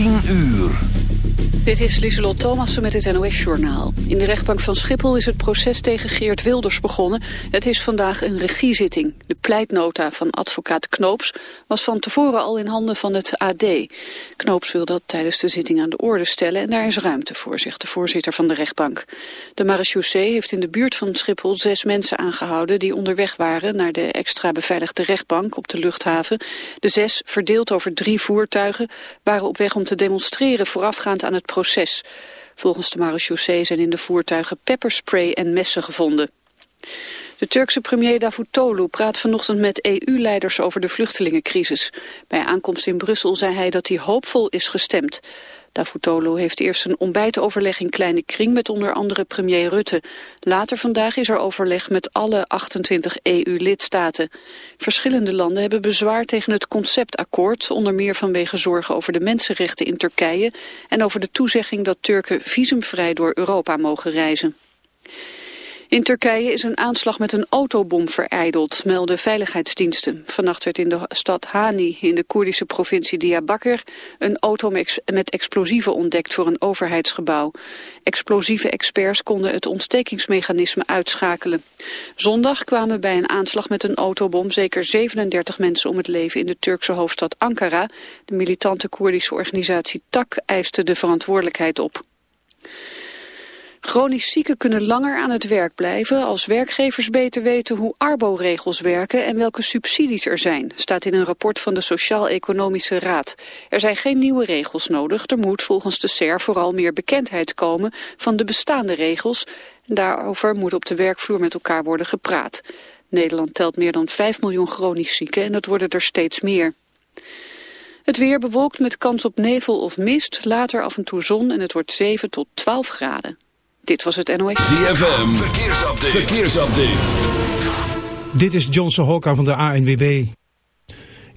10 uur. Dit is Lieselot Thomassen met het NOS-journaal. In de rechtbank van Schiphol is het proces tegen Geert Wilders begonnen. Het is vandaag een regiezitting. De pleitnota van advocaat Knoops was van tevoren al in handen van het AD. Knoops wil dat tijdens de zitting aan de orde stellen... en daar is ruimte voor, zegt de voorzitter van de rechtbank. De marechaussee heeft in de buurt van Schiphol zes mensen aangehouden... die onderweg waren naar de extra beveiligde rechtbank op de luchthaven. De zes, verdeeld over drie voertuigen, waren op weg om te demonstreren... voorafgaand aan het proces. Volgens de marechaussee zijn in de voertuigen pepperspray en messen gevonden. De Turkse premier Davutoglu praat vanochtend met EU-leiders over de vluchtelingencrisis. Bij aankomst in Brussel zei hij dat hij hoopvol is gestemd. Davutoglu heeft eerst een ontbijtoverleg in kleine kring met onder andere premier Rutte. Later vandaag is er overleg met alle 28 EU-lidstaten. Verschillende landen hebben bezwaar tegen het conceptakkoord, onder meer vanwege zorgen over de mensenrechten in Turkije en over de toezegging dat Turken visumvrij door Europa mogen reizen. In Turkije is een aanslag met een autobom vereideld, melden veiligheidsdiensten. Vannacht werd in de stad Hani in de Koerdische provincie Diyarbakir een auto met explosieven ontdekt voor een overheidsgebouw. Explosieve experts konden het ontstekingsmechanisme uitschakelen. Zondag kwamen bij een aanslag met een autobom zeker 37 mensen om het leven in de Turkse hoofdstad Ankara. De militante Koerdische organisatie TAK eiste de verantwoordelijkheid op. Chronisch zieken kunnen langer aan het werk blijven als werkgevers beter weten hoe arbo-regels werken en welke subsidies er zijn, staat in een rapport van de Sociaal-Economische Raad. Er zijn geen nieuwe regels nodig, er moet volgens de SER vooral meer bekendheid komen van de bestaande regels. Daarover moet op de werkvloer met elkaar worden gepraat. Nederland telt meer dan 5 miljoen chronisch zieken en dat worden er steeds meer. Het weer bewolkt met kans op nevel of mist, later af en toe zon en het wordt 7 tot 12 graden. Dit was het NOS. ZFM, verkeersupdate. verkeersupdate. Dit is Johnson Hokka van de ANWB.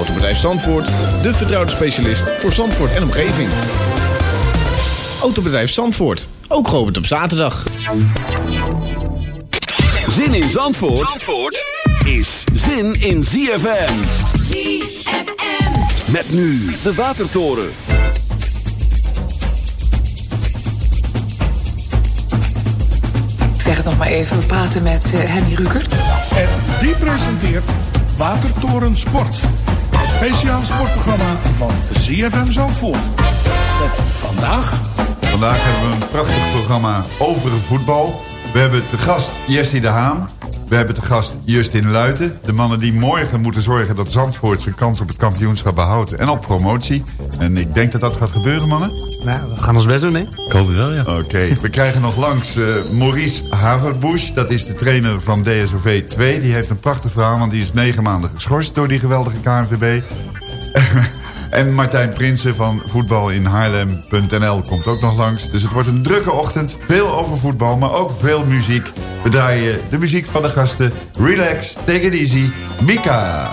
Autobedrijf Zandvoort, de vertrouwde specialist voor Zandvoort en omgeving. Autobedrijf Zandvoort, ook geopend op zaterdag. Zin in Zandvoort, Zandvoort is zin in ZFM. ZFM. Met nu de Watertoren. Ik zeg het nog maar even, we praten met uh, Henny Rukert. En die presenteert Watertoren Sport. Het speciale sportprogramma van ZFM Zandvoort. Met vandaag... Vandaag hebben we een prachtig programma over voetbal. We hebben te gast Jessie de Haan. We hebben te gast Justin Luiten. De mannen die morgen moeten zorgen dat Zandvoort zijn kans op het kampioenschap behoudt. En op promotie. En ik denk dat dat gaat gebeuren, mannen. Nou, we gaan ons best doen, hè? Ik hoop het wel, ja. Oké, we krijgen nog langs uh, Maurice Haverbusch. Dat is de trainer van DSOV 2. Die heeft een prachtig verhaal, want die is negen maanden geschorst door die geweldige KNVB. En Martijn Prinsen van voetbal in Haarlem.nl komt ook nog langs. Dus het wordt een drukke ochtend. Veel over voetbal, maar ook veel muziek. We draaien de muziek van de gasten. Relax, take it easy. Mika.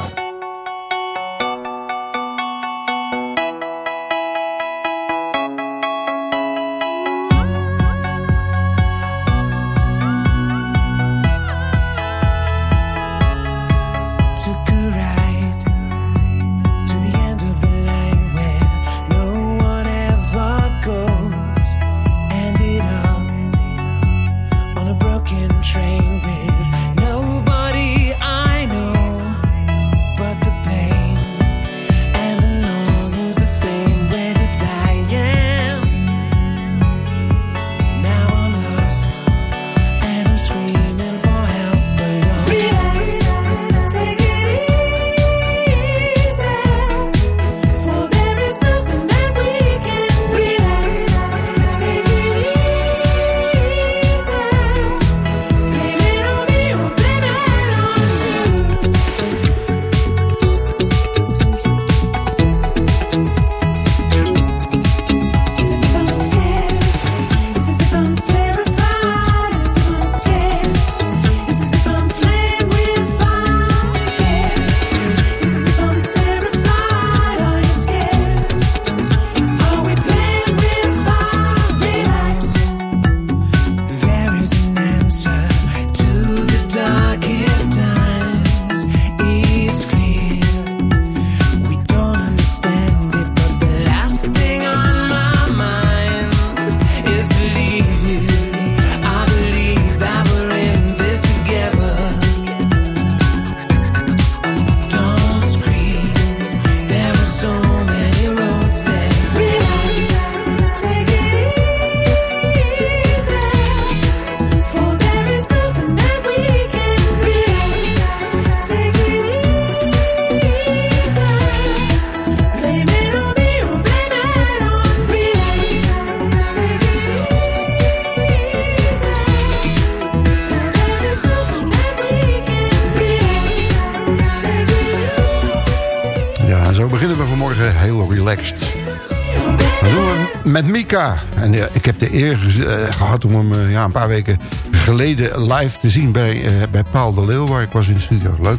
En uh, ik heb de eer uh, gehad om hem uh, ja, een paar weken geleden live te zien bij, bij Paul de Leeuw, waar ik was in de studio. Leuk.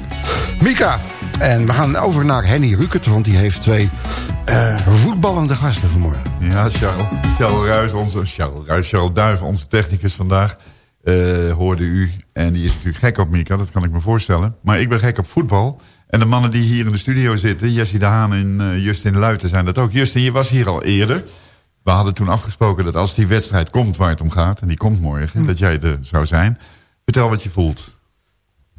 Mika. En we gaan over naar Henny Rukert, want die heeft twee voetballende gasten vanmorgen. Ja, Charles, Charles Ruijs, onze, Charles, Ruijs, Charles onze technicus vandaag, hoorde u. En die is natuurlijk gek op Mika, dat kan ik me voorstellen. Maar ik ben gek op voetbal. En de mannen die hier in de studio zitten, Jessie de Haan en Justin Luiten zijn dat ook. Justin, je was hier al eerder. We hadden toen afgesproken dat als die wedstrijd komt waar het om gaat... en die komt morgen, hm. dat jij er zou zijn. Vertel wat je voelt.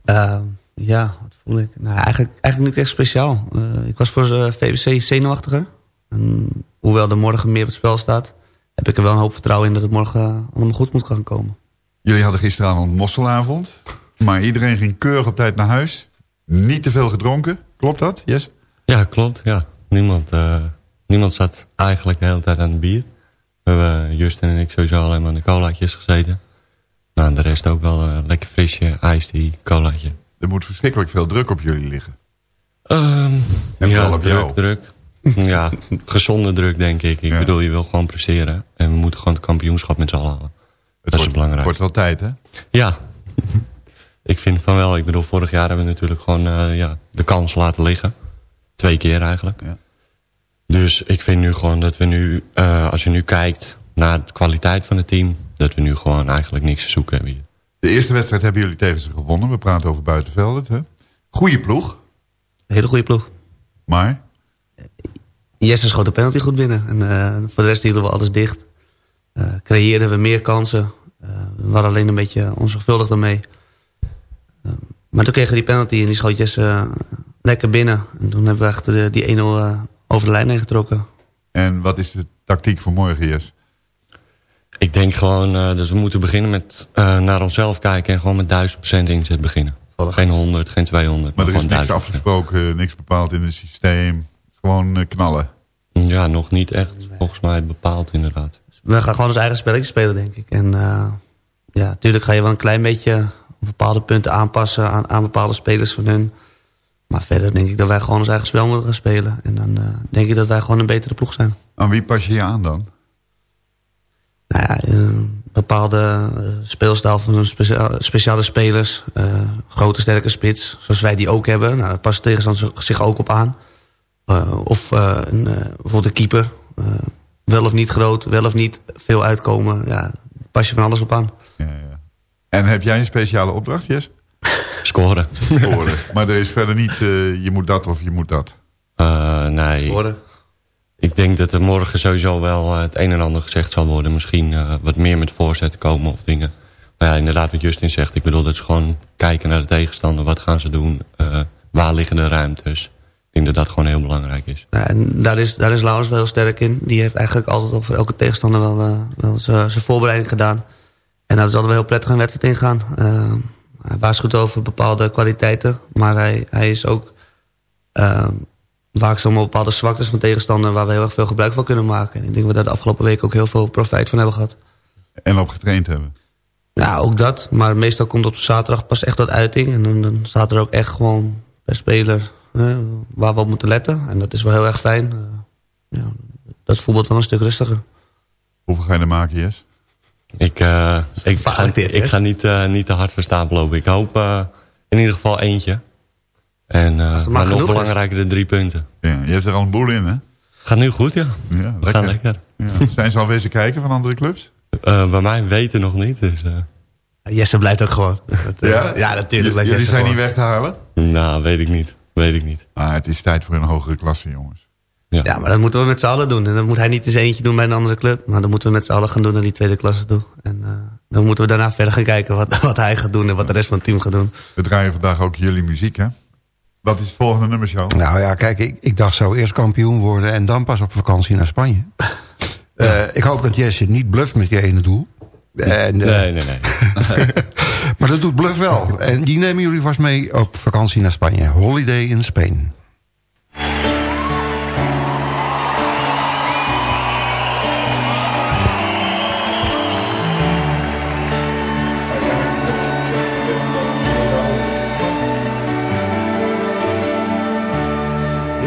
Uh, ja, wat voel ik? Nou, eigenlijk, eigenlijk niet echt speciaal. Uh, ik was voor de VWC zenuwachtiger. En hoewel er morgen meer op het spel staat... heb ik er wel een hoop vertrouwen in dat het morgen allemaal goed moet gaan komen. Jullie hadden gisteravond mosselavond. Maar iedereen ging keurig op tijd naar huis. Niet te veel gedronken. Klopt dat, Yes? Ja, klopt. Ja. Niemand... Uh Niemand zat eigenlijk de hele tijd aan het bier. We hebben Justin en ik sowieso alleen maar aan de colaatjes gezeten. Nou, en de rest ook wel een lekker frisje, ijs die colaatje. Er moet verschrikkelijk veel druk op jullie liggen. Um, ja, op druk, druk. ja, gezonde druk denk ik. Ik bedoel, je wil gewoon presteren. En we moeten gewoon het kampioenschap met z'n allen halen. dat wordt, is belangrijk. Het wordt wel tijd, hè? Ja. Ik vind van wel. Ik bedoel, vorig jaar hebben we natuurlijk gewoon uh, ja, de kans laten liggen. Twee keer eigenlijk. Ja. Dus ik vind nu gewoon dat we nu, uh, als je nu kijkt naar de kwaliteit van het team... dat we nu gewoon eigenlijk niks te zoeken hebben hier. De eerste wedstrijd hebben jullie tegen ze gewonnen. We praten over buitenvelden. Hè? Goeie ploeg. Een hele goede ploeg. Maar? Jesse schoot de penalty goed binnen. En uh, voor de rest hielden we alles dicht. Uh, creëerden we meer kansen. we waren alleen een beetje onzorgvuldig daarmee. Maar toen kregen we die penalty en die schoot Jesse lekker binnen. En toen hebben we echt die 1-0 over de lijn heen getrokken. En wat is de tactiek voor morgen, Jes? Ik denk gewoon, uh, dus we moeten beginnen met uh, naar onszelf kijken... en gewoon met 1000% inzet beginnen. Geen 100, geen 200. Maar, maar er is niks afgesproken, niks bepaald in het systeem. Gewoon uh, knallen. Ja, nog niet echt, volgens mij bepaald inderdaad. We gaan gewoon ons eigen spelletje spelen, denk ik. En ja, natuurlijk ga je wel een klein beetje bepaalde punten aanpassen... aan, aan bepaalde spelers van hun... Maar verder denk ik dat wij gewoon ons eigen spel moeten gaan spelen. En dan uh, denk ik dat wij gewoon een betere ploeg zijn. Aan wie pas je je aan dan? Nou ja, een bepaalde uh, speelstijl van speciale, speciale spelers. Uh, grote sterke spits, zoals wij die ook hebben. Nou, daar past tegenstander zich ook op aan. of een, bijvoorbeeld een keeper. wel of niet groot, wel of niet veel uitkomen. Ja, pas je van alles op aan. En heb jij een speciale opdracht, Jess? Scoren. Scoren. Maar er is verder niet, uh, je moet dat of je moet dat. Uh, nee. Scoren. Ik denk dat er morgen sowieso wel uh, het een en ander gezegd zal worden. Misschien wat meer met voorzetten komen of dingen. Maar ja, inderdaad wat Justin zegt. Ik bedoel, dat is gewoon kijken naar de tegenstander. Wat gaan ze doen? waar liggen de ruimtes? Ik denk dat dat gewoon heel belangrijk is. Ja, en daar is, daar is Laurens wel heel sterk in. Die heeft eigenlijk altijd over elke tegenstander wel, wel zijn voorbereiding gedaan. En daar is altijd wel heel prettig een wedstrijd ingaan. Hij waarschuwt over bepaalde kwaliteiten. Maar hij, hij is ook uh, waakzaam op bepaalde zwaktes van tegenstander... waar we heel erg veel gebruik van kunnen maken. En ik denk dat we daar de afgelopen week ook heel veel profijt van hebben gehad. En op getraind hebben? Ja, ook dat. Maar meestal komt op zaterdag pas echt tot uiting. En dan, dan staat er ook echt gewoon per speler waar we op moeten letten. En dat is wel heel erg fijn. Uh, ja, dat voetbalt wel een stuk rustiger. Hoeveel ga je er maken, Jes? Ik, uh, ik, ga, ik ga niet, uh, niet te hard verstaan lopen. Ik hoop uh, in ieder geval eentje. En, maar, maar nog belangrijker de drie punten. Ja, je hebt er al een boel in, hè? Gaat nu goed, ja. ja We lekker. gaan lekker. Ja. Zijn ze al wezen kijken van andere clubs? bij mij weten nog niet. Dus, Jesse blijft ook gewoon. ja? ja, natuurlijk. Jullie zijn gewoon. niet weg te halen? Nou, weet ik niet. Weet ik niet. Maar het is tijd voor een hogere klasse, jongens. Ja. ja, maar dat moeten we met z'n allen doen. En dat moet hij niet eens eentje doen bij een andere club. Maar dan moeten we met z'n allen gaan doen naar die tweede klasse toe. En uh, dan moeten we daarna verder gaan kijken wat, wat hij gaat doen en wat de rest van het team gaat doen. We draaien vandaag ook jullie muziek, hè? Wat is het volgende nummer, show? Nou ja, kijk, ik, ik dacht zo eerst kampioen worden en dan pas op vakantie naar Spanje. uh, ik hoop dat Jesse niet bluft met je ene doel. En, uh, nee, nee, nee. maar dat doet Bluff wel. En die nemen jullie vast mee op vakantie naar Spanje. Holiday in Spain.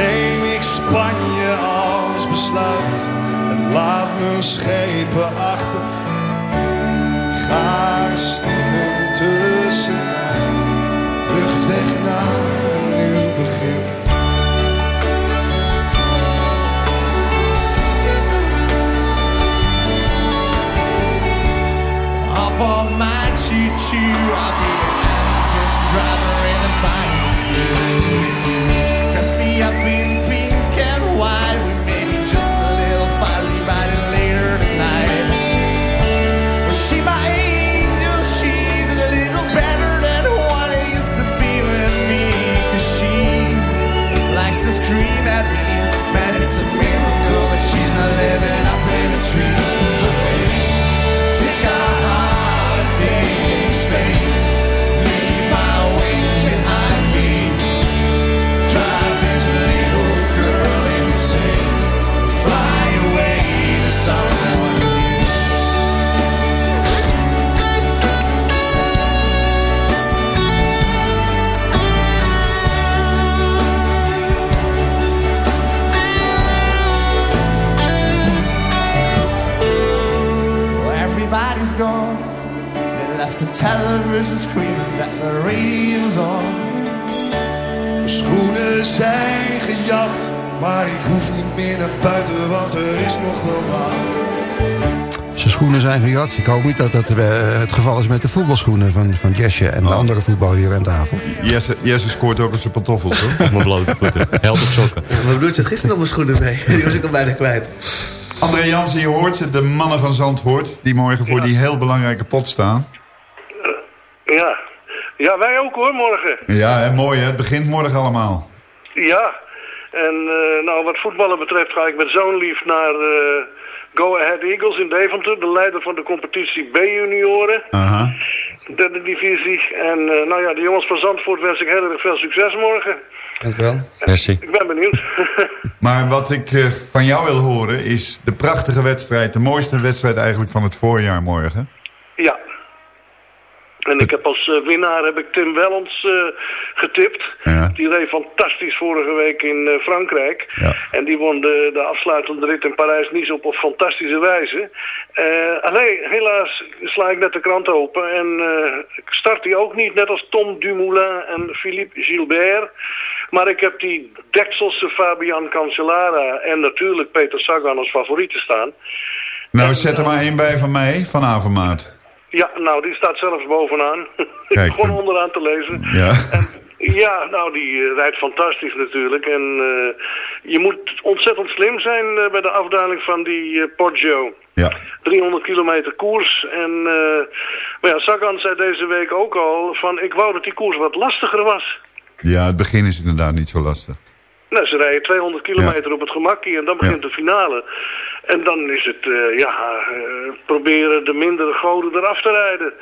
Neem ik Spanje als besluit en laat mijn schepen achter. Ga stiekem tussenuit, vluchtweg naar een nieuw begin. On my choo-choo, I'll be driver in a bicycle. The television screaming that the radio's on. Mijn schoenen zijn gejat, maar ik hoef niet meer naar buiten, want er is nog wel wat. zijn schoenen zijn gejat. Ik hoop niet dat dat eh, het geval is met de voetbalschoenen van, van Jesse en de Oh. andere voetbal hier aan tafel. Jesse, Jesse scoort ook op zijn pantoffels, hoor. Op mijn blote voeten. Held op sokken. Mijn broertje had gisteren nog mijn schoenen mee. Die was ik al bijna kwijt. André Jansen, je hoort ze, de mannen van Zandvoort... die morgen voor die heel belangrijke pot staan. Ja. wij ook hoor, morgen. Ja, hè, mooi hè. Het begint morgen allemaal. Ja. En eh, nou, wat voetballen betreft ga ik met zo'n lief naar eh, Go Ahead Eagles in Deventer. De leider van de competitie B-junioren. Aha. Derde divisie. En eh, nou ja, de jongens van Zandvoort wens ik heel erg veel succes morgen. Dank u wel. Merci. Ik ben benieuwd. Maar wat ik eh, van jou wil horen is de prachtige wedstrijd... de mooiste wedstrijd eigenlijk van het voorjaar morgen. En ik heb als eh, winnaar heb ik Tim Wellens eh, getipt. Ja. Die reed fantastisch vorige week in eh, Frankrijk. Ja. En die won de, de afsluitende rit in Parijs-Nice op, op fantastische wijze. Eh, alleen, helaas sla ik net de krant open. En ik start die ook niet, net als Tom Dumoulin en Philippe Gilbert. Maar ik heb die Dekselse Fabian Cancellara en natuurlijk Peter Sagan als favorieten staan. Nou, zet er maar één bij van mij, van Avermaat. Ja, nou, die staat zelfs bovenaan. Kijk. Gewoon onderaan te lezen. Ja. Ja, nou, die eh, rijdt fantastisch natuurlijk. En eh, je moet ontzettend slim zijn eh, bij de afdaling van die eh, Poggio. Ja. 300 kilometer koers. En, maar ja, Sagan zei deze week ook al van... ik wou dat die koers wat lastiger was. Ja, het begin is inderdaad niet zo lastig. Nou, ze rijden 200 kilometer op het gemakkie en dan begint de finale. En dan is het, eh, ja, eh, proberen de mindere goden eraf te rijden.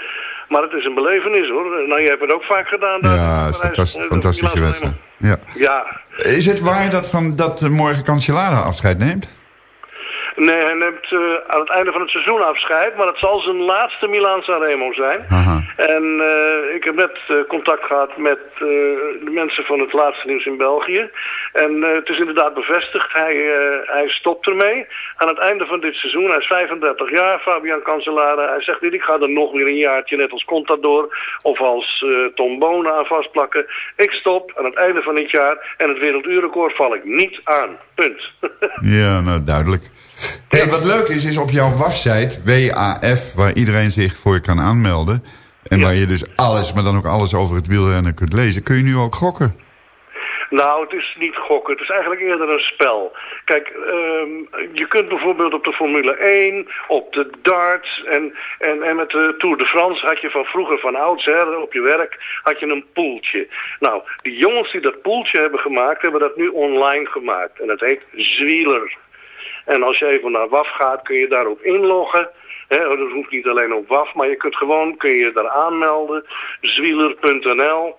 Maar het is een belevenis hoor. Nou, jij hebt het ook vaak gedaan. daar Ja, het is fantastisch, fantastische wedstrijd. Ja. Ja, Is het waar dat, van, dat morgen Cancellara afscheid neemt? Nee, hij neemt eh, aan het einde van het seizoen afscheid, maar het zal zijn laatste Milaan Sanremo zijn. Aha. En eh, ik heb net eh, contact gehad met de mensen van het laatste nieuws in België. En het is inderdaad bevestigd, hij, hij stopt ermee. Aan het einde van dit seizoen, hij is 35 jaar, Fabian Cancellara. Hij zegt niet, ik ga er nog weer een jaartje net als Contador of als Tom Bonen aan vastplakken. Ik stop aan het einde van dit jaar en het werelduurrecord val ik niet aan. Punt. Ja, nou duidelijk. Hey, wat leuk is, is op jouw WAF-site, WAF, waar iedereen zich voor kan aanmelden. En waar je dus alles, maar dan ook alles over het wielrennen kunt lezen. Kun je nu ook gokken? Nou, het is niet gokken. Het is eigenlijk eerder een spel. Kijk, ehm, je kunt bijvoorbeeld op de Formule 1, op de darts en, en, en met de Tour de France had je van vroeger, van ouds, hè, op je werk, had je een poeltje. Nou, die jongens die dat poeltje hebben gemaakt, hebben dat nu online gemaakt. En dat heet Zwieler. En als je even naar WAF gaat, kun je daarop inloggen. Hè, dat hoeft niet alleen op WAF, maar je kunt gewoon, kun je daar aanmelden. Zwieler.nl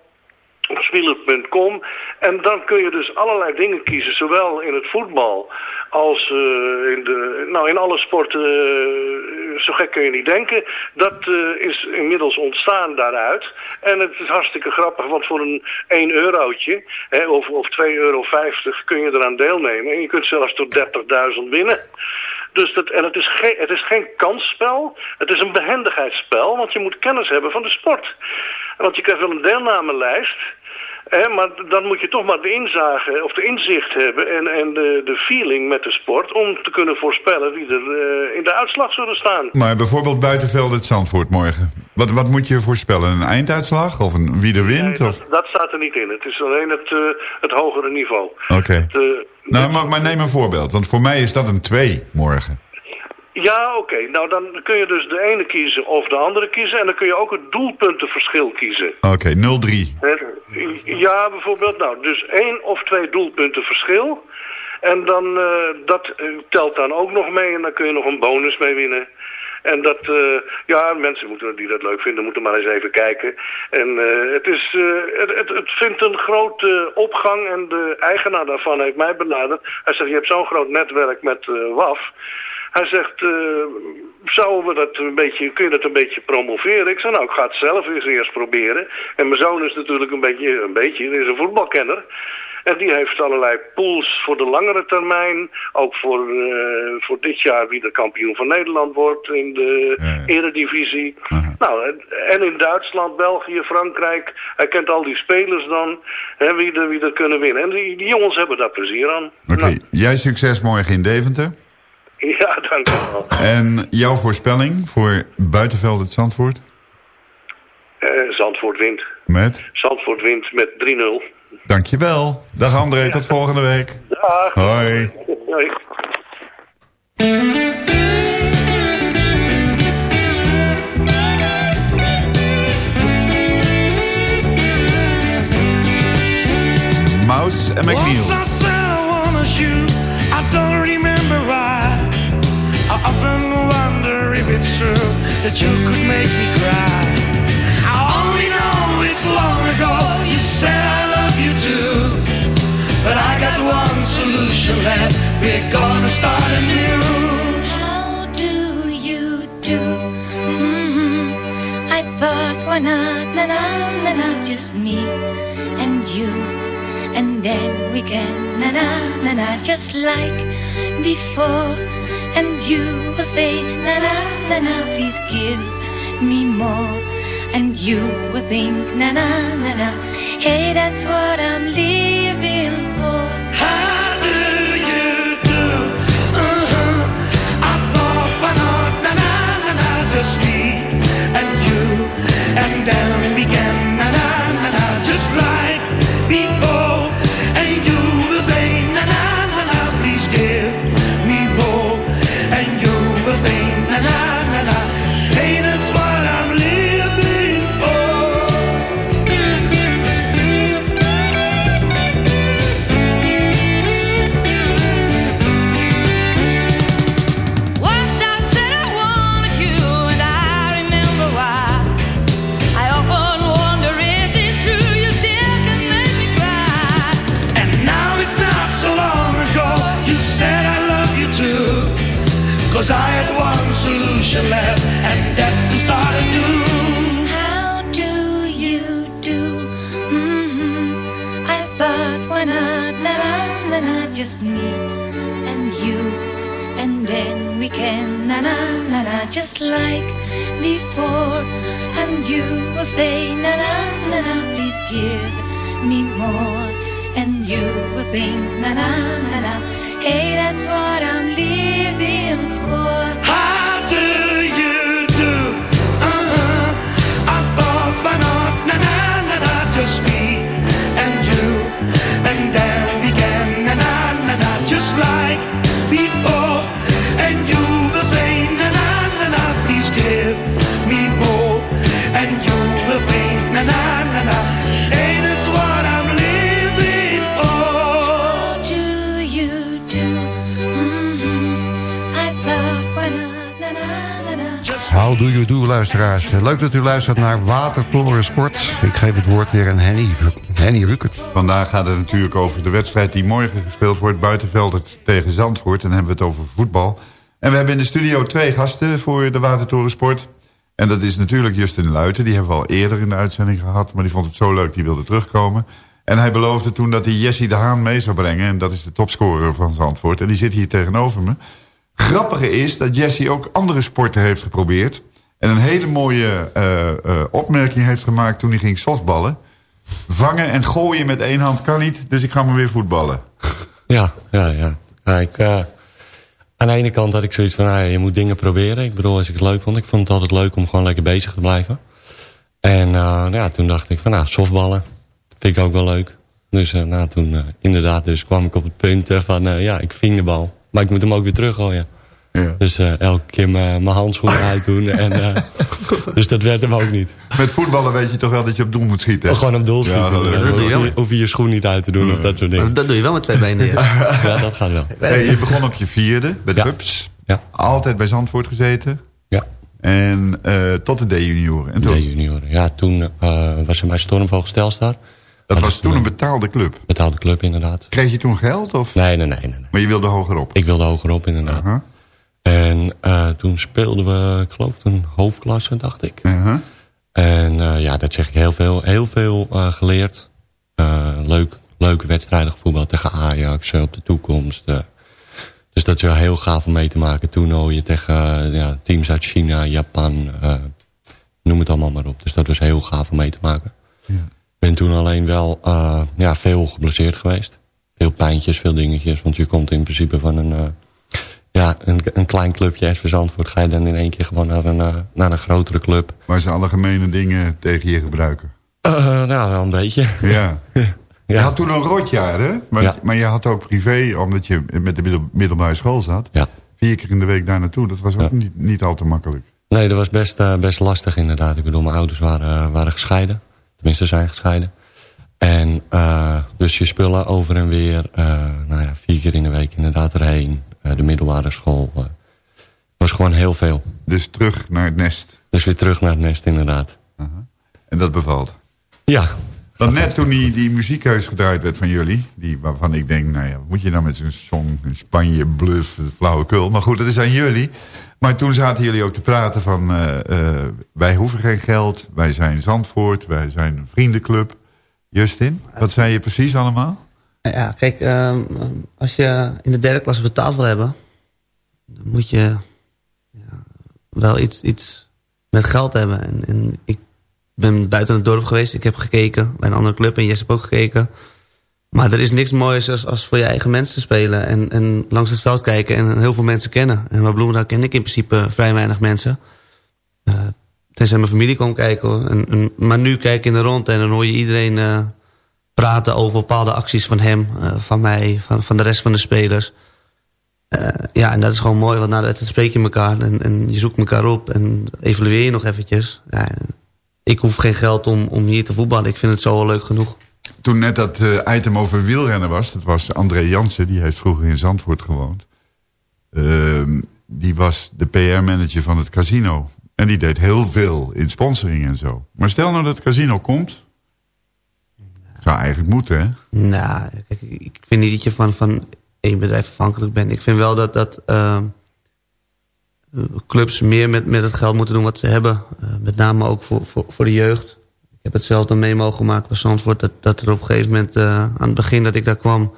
op spieler.com. En dan kun je dus allerlei dingen kiezen, zowel in het voetbal als eh, in, de, nou, in alle sporten. eh, zo gek kun je niet denken. Dat eh, is inmiddels ontstaan daaruit. En het is hartstikke grappig, want voor een 1 eurotje hè, of, of 2,50 euro kun je eraan deelnemen. En je kunt zelfs tot 30.000 winnen. Dus dat, en het is, geen, het is geen kansspel, het is een behendigheidsspel, want je moet kennis hebben van de sport. Want je krijgt wel een deelnamelijst, maar dan moet je toch maar de inzage of de inzicht hebben en, en de, de feeling met de sport om te kunnen voorspellen wie er eh, in de uitslag zullen staan. Maar bijvoorbeeld buitenveld het Zandvoort morgen. Wat, wat moet je voorspellen? Een einduitslag? Of een, wie er wint? Nee, of... dat, dat staat er niet in. Het is alleen het, eh, het hogere niveau. Oké. De- Nou, maar, maar neem een voorbeeld. Want voor mij is dat een 2 morgen. Ja, oké. Nou, dan kun je dus de ene kiezen of de andere kiezen. En dan kun je ook het doelpuntenverschil kiezen. Oké, 0-3. Hè? Ja, bijvoorbeeld. Nou, dus één of twee doelpunten verschil. En dan, eh, dat eh, telt dan ook nog mee. En dan kun je nog een bonus mee winnen. En dat, eh, ja, mensen moeten, die dat leuk vinden, moeten maar eens even kijken. En het, is, het, het, het vindt een grote opgang en de eigenaar daarvan heeft mij benaderd. Hij zegt, je hebt zo'n groot netwerk met WAF. Hij zegt, eh, zouden we dat een beetje, kun je dat een beetje promoveren? Ik zei, nou, ik ga het zelf eens eerst proberen. En mijn zoon is natuurlijk een beetje, een beetje, is een voetbalkenner. En die heeft allerlei pools voor de langere termijn. Ook voor, eh, voor dit jaar wie de kampioen van Nederland wordt in de eredivisie. Nou, en- in Duitsland, België, Frankrijk. Hij kent al die spelers dan, hè, wie, er, wie er kunnen winnen. En die, die jongens hebben daar plezier aan. Oké, jij succes morgen in Deventer. Ja, dank u wel. En jouw voorspelling voor buitenveld het Zandvoort? Eh, Zandvoort wint. Met? Zandvoort wint met 3-0. Dankjewel. Dag André, tot volgende week. Dag. Hoi. Hoi. Mouse en McNeil. That you could make me cry. I only know it's long ago you said I love you too. But I got one solution left, we're gonna start anew. How do you do? hmm I thought, why not, na na na na, just me and you. And then we can, na na na na, just like before. And you will say, na na na na, please give me more. And you will think, na na na na, hey, that's what I'm living just like before. And you will say, na na na na, please give me more. And you will think, na na na na, hey, that's what I'm living How do you do, luisteraars? Leuk dat u luistert naar Watertoren Sport. Ik geef het woord weer aan Henny, Henny Rukert. Vandaag gaat het natuurlijk over de wedstrijd die morgen gespeeld wordt... buitenveld tegen Zandvoort. En dan hebben we het over voetbal. En we hebben in de studio twee gasten voor de Watertoren Sport. En dat is natuurlijk Justin Luiten. Die hebben we al eerder in de uitzending gehad. Maar die vond het zo leuk, die wilde terugkomen. En hij beloofde toen dat hij Jessie de Haan mee zou brengen. En dat is de topscorer van Zandvoort. En die zit hier tegenover me. Grappige is dat Jessie ook andere sporten heeft geprobeerd. En een hele mooie eh, eh, opmerking heeft gemaakt toen hij ging softballen. Vangen en gooien met één hand kan niet, dus ik ga maar weer voetballen. Ja, ja, ja. ik, eh, aan de ene kant had ik zoiets van, nou ja, je moet dingen proberen. Ik bedoel, als ik het leuk vond, ik vond het altijd leuk om gewoon lekker bezig te blijven. En nou ja, toen dacht ik van, nou, softballen vind ik ook wel leuk. Dus nou, toen inderdaad dus kwam ik op het punt van, ja, ik ving de bal. Maar ik moet hem ook weer teruggooien. Ja. Dus elke keer mijn handschoenen uitdoen. En, dus dat werd hem ook niet. Met voetballen weet je toch wel dat je op doel moet schieten? Gewoon op doel schieten. Ja, dat hoef, je, hoef je je schoen niet uit te doen of dat soort dingen. Dat doe je wel met twee benen ja, dat gaat wel. Hey, je begon op je vierde, bij de Ja. Hups. Ja. Altijd bij Zandvoort gezeten. Ja. En uh, tot de D-junioren. D-junioren. Ja, toen uh, was er bij Stormvogel Stelstar. Dat was toen een betaalde club. Betaalde club, inderdaad. Kreeg je toen geld? Of? Nee, nee, nee. nee, nee. Maar je wilde hogerop? Ik wilde hogerop, inderdaad. En uh, toen speelden we, ik geloof, een hoofdklasse, dacht ik. En uh, ja, dat zeg ik heel veel. Heel veel uh, geleerd. leuk, leuke wedstrijden gevoetbald tegen Ajax op de toekomst. dus dat is wel heel gaaf om mee te maken. Toernooien tegen ja, teams uit China, Japan. noem het allemaal maar op. Dus dat was heel gaaf om mee te maken. Ja. Ik ben toen alleen wel ja, veel geblesseerd geweest. Veel pijntjes, veel dingetjes. Want je komt in principe van een ja, een, een klein clubje SV Zandvoort... ga je dan in één keer gewoon naar een, eh, naar een grotere club. Waar ze alle gemene dingen tegen je gebruiken. Nou, wel een beetje. Ja. Je had toen een rotjaar, hè? Maar, Ja. maar je had ook privé, omdat je met de middel, middelbare school zat... Ja. vier keer in de week daar naartoe. Dat was ook niet, niet al te makkelijk. Nee, dat was best, eh, best lastig inderdaad. Ik bedoel, mijn ouders waren, waren gescheiden. Tenminste, zijn gescheiden. En eh, dus je spullen over en weer, eh, nou ja, vier keer in de week inderdaad erheen. Eh, de middelbare school. was gewoon heel veel. Dus terug naar het nest. Dus weer terug naar het nest inderdaad. En dat bevalt. Ja. Dan net toen die, die muziekhuis gedraaid werd van jullie... Die, waarvan ik denk, nou ja, wat moet je nou met zo'n song... in Spanje, bluff, flauwekul. Maar goed, dat is aan jullie. Maar toen zaten jullie ook te praten van... eh, eh, wij hoeven geen geld, wij zijn Zandvoort... wij zijn een vriendenclub. Justin, wat zei je precies allemaal? Ja, kijk, ehm, als je in de derde klasse betaald wil hebben... dan moet je ja, wel iets, iets met geld hebben. En, en ik ben buiten het dorp geweest. Ik heb gekeken bij een andere club en Jesse heeft ook gekeken. Maar er is niks moois als, als voor je eigen mensen spelen. En, en langs het veld kijken en heel veel mensen kennen. En bij Bloemendaal ken ik in principe vrij weinig mensen. Eh, tenzij mijn familie kwam kijken. En, en- maar nu kijk ik in de rond en dan hoor je iedereen eh, praten over bepaalde acties van hem, eh, van mij, van, van de rest van de spelers. Ja, en dat is gewoon mooi, want nou, dat spreek je elkaar en, en je zoekt elkaar op en evalueer je nog eventjes. Ja, ik hoef geen geld om, om hier te voetballen, ik vind het zo al leuk genoeg. Toen net dat eh, item over wielrennen was... dat was André Jansen, die heeft vroeger in Zandvoort gewoond. Ehm, die was de PR-manager van het casino. En die deed heel veel in sponsoring en zo. Maar stel nou dat het casino komt... Zou eigenlijk moeten, hè? Nou, ik vind niet dat je van, van één bedrijf afhankelijk bent. Ik vind wel dat, dat ehm, eh, clubs meer met, met het geld moeten doen wat ze hebben. Eh, met name ook voor, voor, voor de jeugd. Ik heb het zelf dan mee mogen maken bij Zandvoort. Dat, dat er op een gegeven moment, eh, aan het begin dat ik daar kwam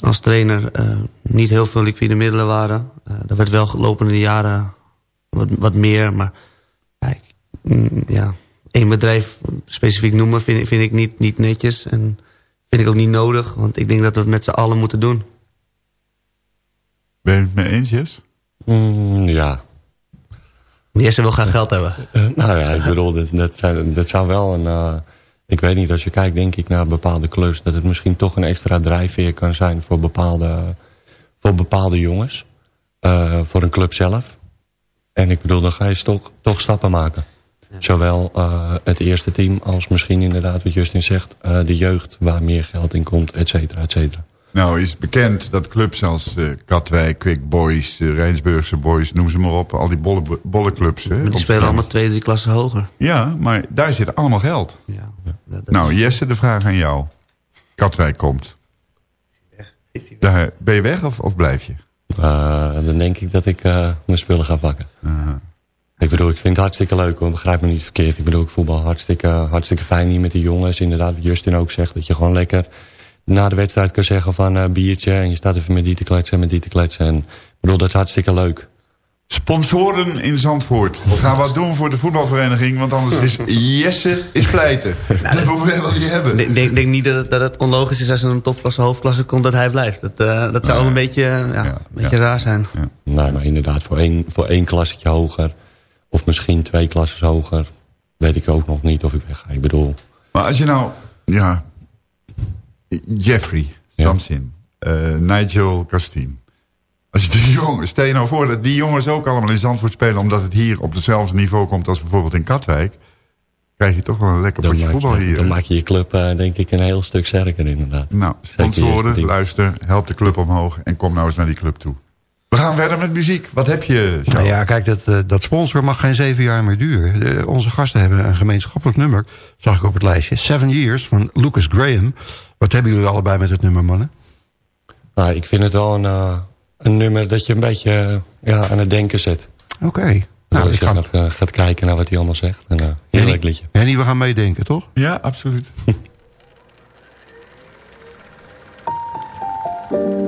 als trainer... eh, niet heel veel liquide middelen waren. Eh er werd wel lopende jaren wat, wat meer. Maar ja, ik- mm, ja, één bedrijf specifiek noemen vind, ik- vind ik niet, niet netjes. En vind ik ook niet nodig. Want ik denk dat we het met z'n allen moeten doen. Ben je het mee eens, Jess? Mm, ja. Jesse wil graag geld hebben. Eh, nou ja, ik bedoel, dat, dat, zou, dat zou wel een... eh, ik weet niet, als je kijkt denk ik naar bepaalde clubs... dat het misschien toch een extra drijfveer kan zijn voor bepaalde, voor bepaalde jongens. Eh, voor een club zelf. En ik bedoel, dan ga je toch, toch stappen maken. Zowel het eerste team als misschien inderdaad wat Justin zegt... de jeugd waar meer geld in komt, et cetera, et cetera. Nou, is bekend dat clubs als eh, Katwijk, Quick Boys, uh, Rijnsburgse Boys, noem ze maar op. Al die bolle, bolle clubs. Hè, die spelen allemaal twee, drie klassen hoger. Ja, maar daar zit allemaal geld. Ja, nou, Jesse, de vraag aan jou. Katwijk komt. Daar, ben je weg of, of blijf je? Eh, dan denk ik dat ik eh, mijn spullen ga pakken. Ik bedoel, ik vind het hartstikke leuk hoor. Begrijp me niet verkeerd. Ik bedoel, ik voetbal hartstikke, hartstikke fijn hier met de jongens. Inderdaad, wat Justin ook zegt. Dat je gewoon lekker na de wedstrijd kan zeggen van eh, biertje. En je staat even met die te kletsen en met die te kletsen. En ik bedoel, dat is hartstikke leuk. Sponsoren in Zandvoort. We gaan wat doen voor de voetbalvereniging. Want anders is Jesse is pleiten. dat hoeven we helemaal niet hebben. Ik denk, denk niet dat het, dat het onlogisch is als er een topklasse, hoofdklasse komt dat hij blijft. Dat, eh, dat zou ook een beetje, ja, een beetje raar zijn. Nee, maar inderdaad, voor één, voor één klassetje hoger. Of misschien twee klassen hoger. Weet ik ook nog niet of ik wegga. Ik bedoel... Maar als je nou... Ja, Jeffrey Samsin, eh, Nigel Castien. Als je die jongens, stel je nou voor dat die jongens ook allemaal in Zandvoort spelen... omdat het hier op hetzelfde niveau komt als bijvoorbeeld in Katwijk... krijg je toch wel een lekker potje voetbal je, hier. Dan maak je je club eh, denk ik een heel stuk sterker inderdaad. Nou, sponsoren, luister, help de club omhoog... en kom nou eens naar die club toe. We gaan verder met muziek. Wat heb je, Nou ja, kijk, dat, eh, dat sponsor mag geen zeven jaar meer duren. Eh, onze gasten hebben een gemeenschappelijk nummer, zag ik op het lijstje. Seven Years van Lucas Graham. Wat hebben jullie allebei met het nummer, mannen? Nou, ik vind het wel een, eh, een nummer dat je een beetje eh, ja, aan het denken zet. Oké. Nou, Nou, als ik je ga... gaat, eh, gaat kijken naar wat hij allemaal zegt. En, heerlijk liedje. Henny, we gaan meedenken, toch? Ja, absoluut.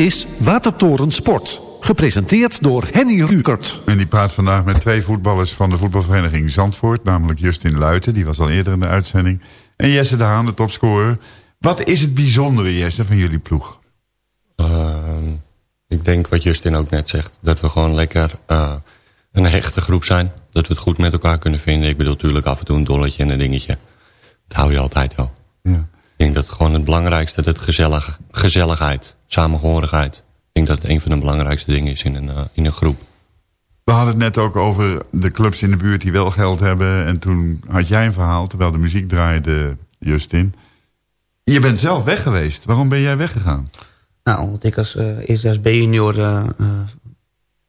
is Watertoren Sport. Gepresenteerd door Henny Rukert. En die praat vandaag met twee voetballers van de voetbalvereniging Zandvoort. Namelijk Justin Luiten, die was al eerder in de uitzending. En Jesse de Haan, de topscorer. Wat is het bijzondere, Jesse, van jullie ploeg? Ehm, ik denk wat Justin ook net zegt. Dat we gewoon lekker eh, een hechte groep zijn. Dat we het goed met elkaar kunnen vinden. Ik bedoel natuurlijk af en toe een dolletje en een dingetje. Dat hou je altijd wel. Ja. Ik denk dat gewoon het belangrijkste, dat gezellig, gezelligheid, samenhorigheid. Ik denk dat het een van de belangrijkste dingen is in een, eh, in een groep. We hadden het net ook over de clubs in de buurt die wel geld hebben. En toen had jij een verhaal, terwijl de muziek draaide, Justin. Je bent zelf weg geweest. Waarom ben jij weggegaan? Nou, omdat ik als uh, eerst als B-junior eh, eh,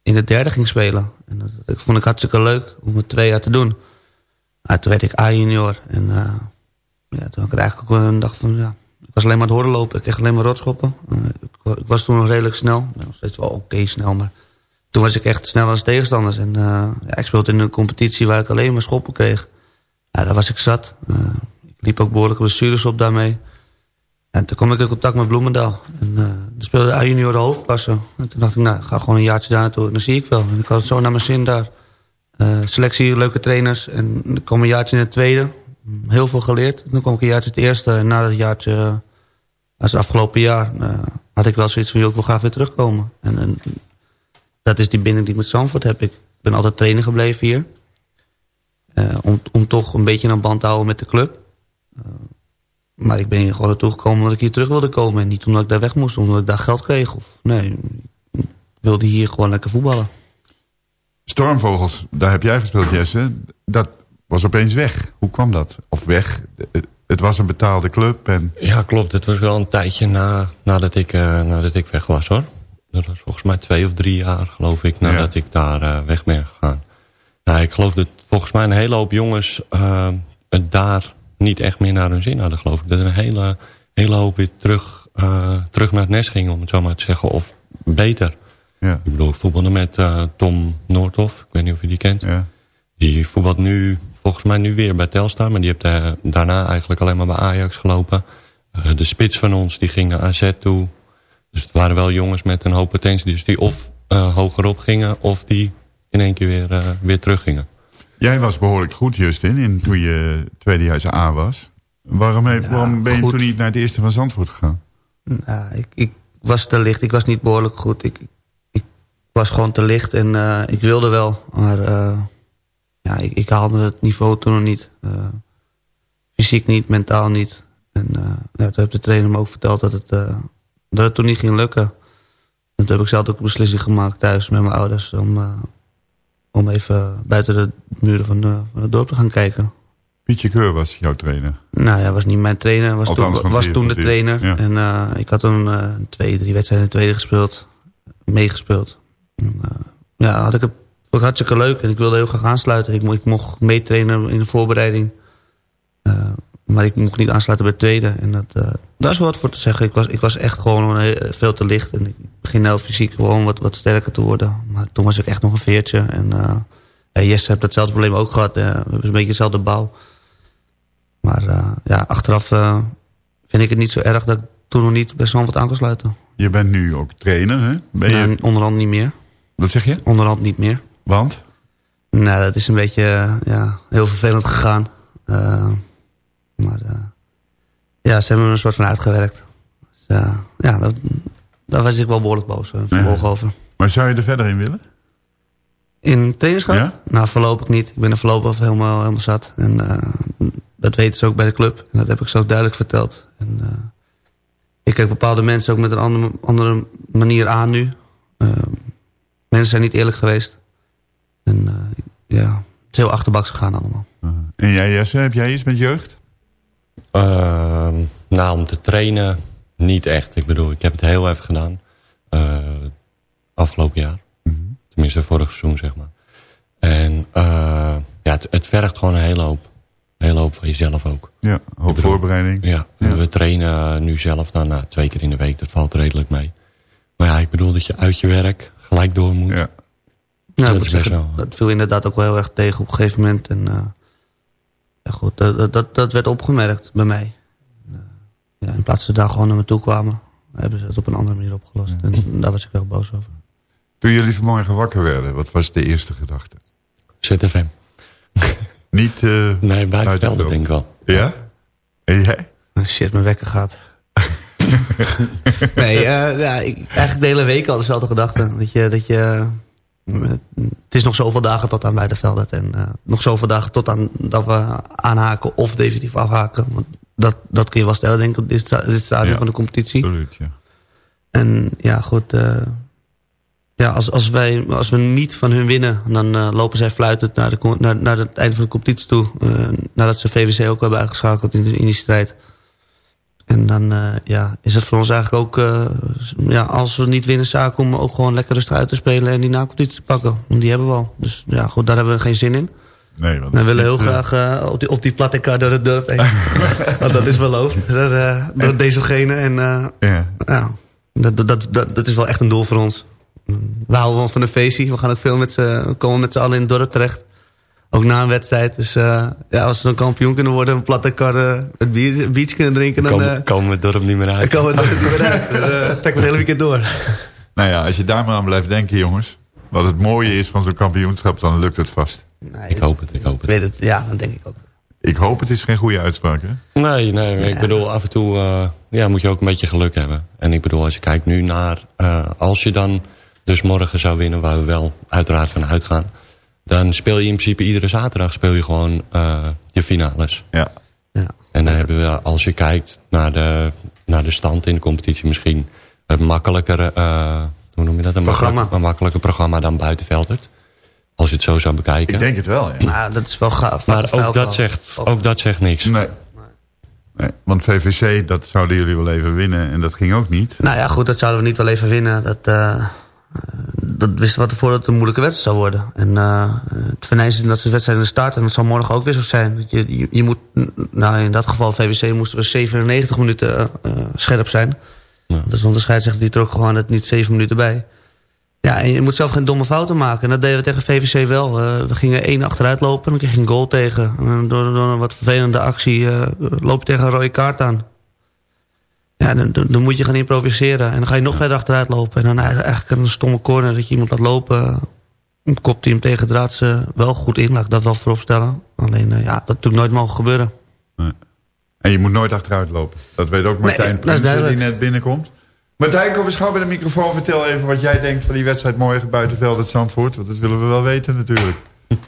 in de derde ging spelen. En dat, dat vond ik hartstikke leuk om het twee jaar te doen. Maar toen werd ik A-junior. En eh, ja, toen had ik het eigenlijk ook een dag van... Ja, was alleen maar het horen lopen. Ik kreeg alleen maar rotschoppen. Eh, ik, ik was toen nog redelijk snel. Ja, nog steeds wel oké snel, maar... Toen was ik echt snel als tegenstanders. En eh, ja, ik speelde in een competitie waar ik alleen maar schoppen kreeg. Ja, daar was ik zat. Eh, ik liep ook behoorlijke blessures op daarmee. En toen kwam ik in contact met Bloemendaal. En uh, speelde de A-junior de hoofdklasse. En toen dacht ik, nou, ik ga gewoon een jaartje daar naartoe. En dan zie ik wel. En ik had het zo naar mijn zin daar. Selectie, leuke trainers. En ik kwam een jaartje in het tweede. Heel veel geleerd. Toen kwam ik een in het eerste. Na dat jaartje, als afgelopen jaar... Uh, had ik wel zoiets van, ik wil graag weer terugkomen. En, en dat is die binding die ik met Zandvoort heb. Ik ben altijd trainer gebleven hier. Uh, om, om toch een beetje een band te houden met de club. Maar ik ben hier gewoon naartoe gekomen omdat ik hier terug wilde komen. En niet omdat ik daar weg moest, omdat ik daar geld kreeg. Of, nee, ik wilde hier gewoon lekker voetballen. Stormvogels, daar heb jij gespeeld, Jesse. Dat was opeens weg. Hoe kwam dat? Of weg? Het- was een betaalde club en... Ja, klopt. Het was wel een tijdje na, nadat, ik, eh, nadat ik weg was, hoor. Dat was volgens mij twee of drie jaar, geloof ik, nadat ik daar eh, weg ben gegaan. Nou, ik geloof dat volgens mij een hele hoop jongens eh, het daar niet echt meer naar hun zin hadden, geloof ik. Dat er een hele, hele hoop weer terug, terug naar het nest gingen, om het zo maar te zeggen. Of beter. Ja. Ik bedoel, ik voetbalde met Tom Noordhoff. Ik weet niet of je die kent. Die voetbalt nu, volgens mij nu weer bij Telstar. Maar die heeft eh, daarna eigenlijk alleen maar bij Ajax gelopen. Eh, de spits van ons, die ging naar AZ toe. Dus het waren wel jongens met een hoop potentie. Dus die of eh, hogerop gingen, of die in één keer weer, eh, weer terug gingen. Jij was behoorlijk goed, Justin, in, toen je tweedejaars A was. Waarom, heb- waarom ben je toen niet naar het eerste van Zandvoort gegaan? Nou, ik, ik was te licht. Ik was niet behoorlijk goed. Ik, ik was gewoon te licht en eh, ik wilde wel. Maar eh, ja, ik, ik haalde het niveau toen nog niet. Eh, fysiek niet, mentaal niet. En eh, ja, toen heeft de trainer me ook verteld dat het, eh, dat het toen niet ging lukken. En toen heb ik zelf ook een beslissing gemaakt thuis met mijn ouders... om, om even buiten de muren van, de, van het dorp te gaan kijken. Pietje Keur was jouw trainer. Nou ja, was niet mijn trainer. Was Althans, toen, was toen de trainer. ja. En ik had toen twee, drie wedstrijden in de tweede gespeeld. Meegespeeld. En, ja, had ik het vond ik hartstikke leuk. En ik wilde heel graag aansluiten. Ik, ik mocht meetrainen in de voorbereiding. Eh, maar ik mocht niet aansluiten bij het tweede. En dat, eh, daar is wel wat voor te zeggen. Ik was, ik was echt gewoon veel te licht. En ik begin nou fysiek gewoon wat, wat sterker te worden. Maar toen was ik echt nog een veertje. En eh Jesse heeft datzelfde probleem ook gehad. Eh, we hebben een beetje dezelfde bouw. Maar ja, achteraf vind ik het niet zo erg dat ik toen nog niet bij Zandvoort aan kon sluiten. Je bent nu ook trainer, hè? Ben je... Nee, onderhand niet meer. Wat zeg je? Onderhand niet meer. Want? Nou, dat is een beetje eh, ja, heel vervelend gegaan. Eh, maar eh, ja, ze hebben me een soort van uitgewerkt. Dus, eh, ja, dat, daar was ik wel behoorlijk boos over. Maar zou je er verder in willen? In? Ja? Nou, voorlopig niet. Ik ben er voorlopig helemaal, helemaal zat. En dat weten ze ook bij de club. En dat heb ik ze ook duidelijk verteld. En, ik kijk bepaalde mensen ook met een andere, andere manier aan nu. Mensen zijn niet eerlijk geweest. En eh, ja, het is heel achterbaks gegaan allemaal. En jij, Jesse, heb jij iets met jeugd? Ehm, nou, om te trainen niet echt. Ik bedoel, ik heb het heel even gedaan. eh, afgelopen jaar. Tenminste, vorig seizoen, zeg maar. En eh, ja, het, het vergt gewoon een hele hoop. Een hele hoop van jezelf ook. Ja, hoop bedoel, voorbereiding. Ja, we trainen nu zelf dan nou, twee keer in de week. Dat valt redelijk mee. Maar ja, ik bedoel dat je uit je werk gelijk door moet. Ja. Ja, dat zeggen, wel... dat viel inderdaad ook wel heel erg tegen op een gegeven moment. En, eh, ja, goed, dat, dat- dat, werd opgemerkt bij mij. Eh, ja, in plaats dat ze daar gewoon naar me toe kwamen, hebben ze het op een andere manier opgelost. En daar was ik heel boos over. Toen jullie vanmorgen wakker werden, wat was de eerste gedachte? ZFM. Niet... eh nee, buitenvelden denk ik wel. Ja? En jij? Shit, mijn wekker gaat. nee, eh, ja, ik, eigenlijk de hele week al dezelfde gedachte. Dat je, dat je, het is nog zoveel dagen tot aan Weidevelden. En eh, nog zoveel dagen tot aan dat we aanhaken of definitief afhaken. Want dat, dat kun je wel stellen, denk ik, op dit, dit stadium Ja, van de competitie. Absoluut, ja. En ja, goed. eh, ja, als, als, wij, als we niet van hun winnen, dan eh, lopen zij fluitend naar, de, naar, naar het einde van de competitie toe. nadat ze VVC ook hebben uitgeschakeld in, de, in die strijd. En dan eh, ja, is het voor ons eigenlijk ook, eh, ja, als we niet winnen, zaak om ook gewoon lekker rustig uit te spelen en die na-competitie te pakken. Want die hebben we al. Dus ja, goed, daar hebben we geen zin in. Nee, want We willen heel eh, graag op, die, op die platte kar door het dorp heen. Want dat is beloofd. Door, door dezogene. En Ja. ja, dat, dat, dat, dat, is wel echt een doel voor ons. We houden wel van een feestje. We gaan ook veel met z'n, we komen met z'n allen in het dorp terecht. Ook na een wedstrijd. Dus eh, ja, als we dan kampioen kunnen worden... een platte kar eh, het bier, biertje kunnen drinken... dan Komen, eh, komen we het dorp niet meer uit. dan komen we er niet meer uit. Dan eh, trekken we het hele weekend door. Nou ja, als je daar maar aan blijft denken, jongens. Wat het mooie is van zo'n kampioenschap, dan lukt het vast. Ik hoop het, ik hoop het. Weet het, ja, dat denk ik ook. Ik hoop het is geen goede uitspraak, hè? Nee, nee, ik bedoel, af en toe eh, ja, moet je ook een beetje geluk hebben. En ik bedoel, als je kijkt nu naar... eh, als je dan dus morgen zou winnen, waar we wel uiteraard van uitgaan... dan speel je in principe iedere zaterdag speel je gewoon eh, je finales. Ja. Ja. En dan hebben we, als je kijkt naar de, naar de stand in de competitie... misschien een makkelijker, eh, hoe noem je dat? Een Programma. makkelijk- een makkelijker programma dan Buitenveldert. Als je het zo zou bekijken. Ik denk het wel, ja. Nou, dat is wel gaaf. Maar ook dat, wel. zegt, ook dat zegt niks. Nee. nee. Want VVC, dat zouden jullie wel even winnen. En dat ging ook niet. Nou ja, goed, dat zouden we niet wel even winnen. Dat, eh, dat wisten we tevoren dat het een moeilijke wedstrijd zou worden. En eh het dat ze de wedstrijd in de start... en dat zal morgen ook weer zo zijn. Je, je, je moet, nou in dat geval VWC moesten we 97 minuten eh, eh, scherp zijn. Dus want de scheidsrechter die trok gewoon het niet 7 minuten bij. Ja, en je moet zelf geen domme fouten maken. En dat deden we tegen VVC wel. We gingen één achteruit lopen en dan kreeg een goal tegen. En door, door een wat vervelende actie loop je tegen een rode kaart aan. Ja, dan, dan, moet je gaan improviseren. En dan ga je nog verder achteruit lopen. En dan eigenlijk eigenlijk een stomme corner dat je iemand laat lopen. Een kopteam tegen draad ze wel goed in, laat ik dat wel voorop stellen. Alleen, eh, ja, dat natuurlijk nooit mogen gebeuren. En je moet nooit achteruit lopen. Dat weet ook Martijn Nee, Prinsen die net binnenkomt. Martijn, kom eens gauw bij de microfoon. Vertel even wat jij denkt van die wedstrijd morgen buitenveld het Zandvoort. Want dat willen we wel weten natuurlijk.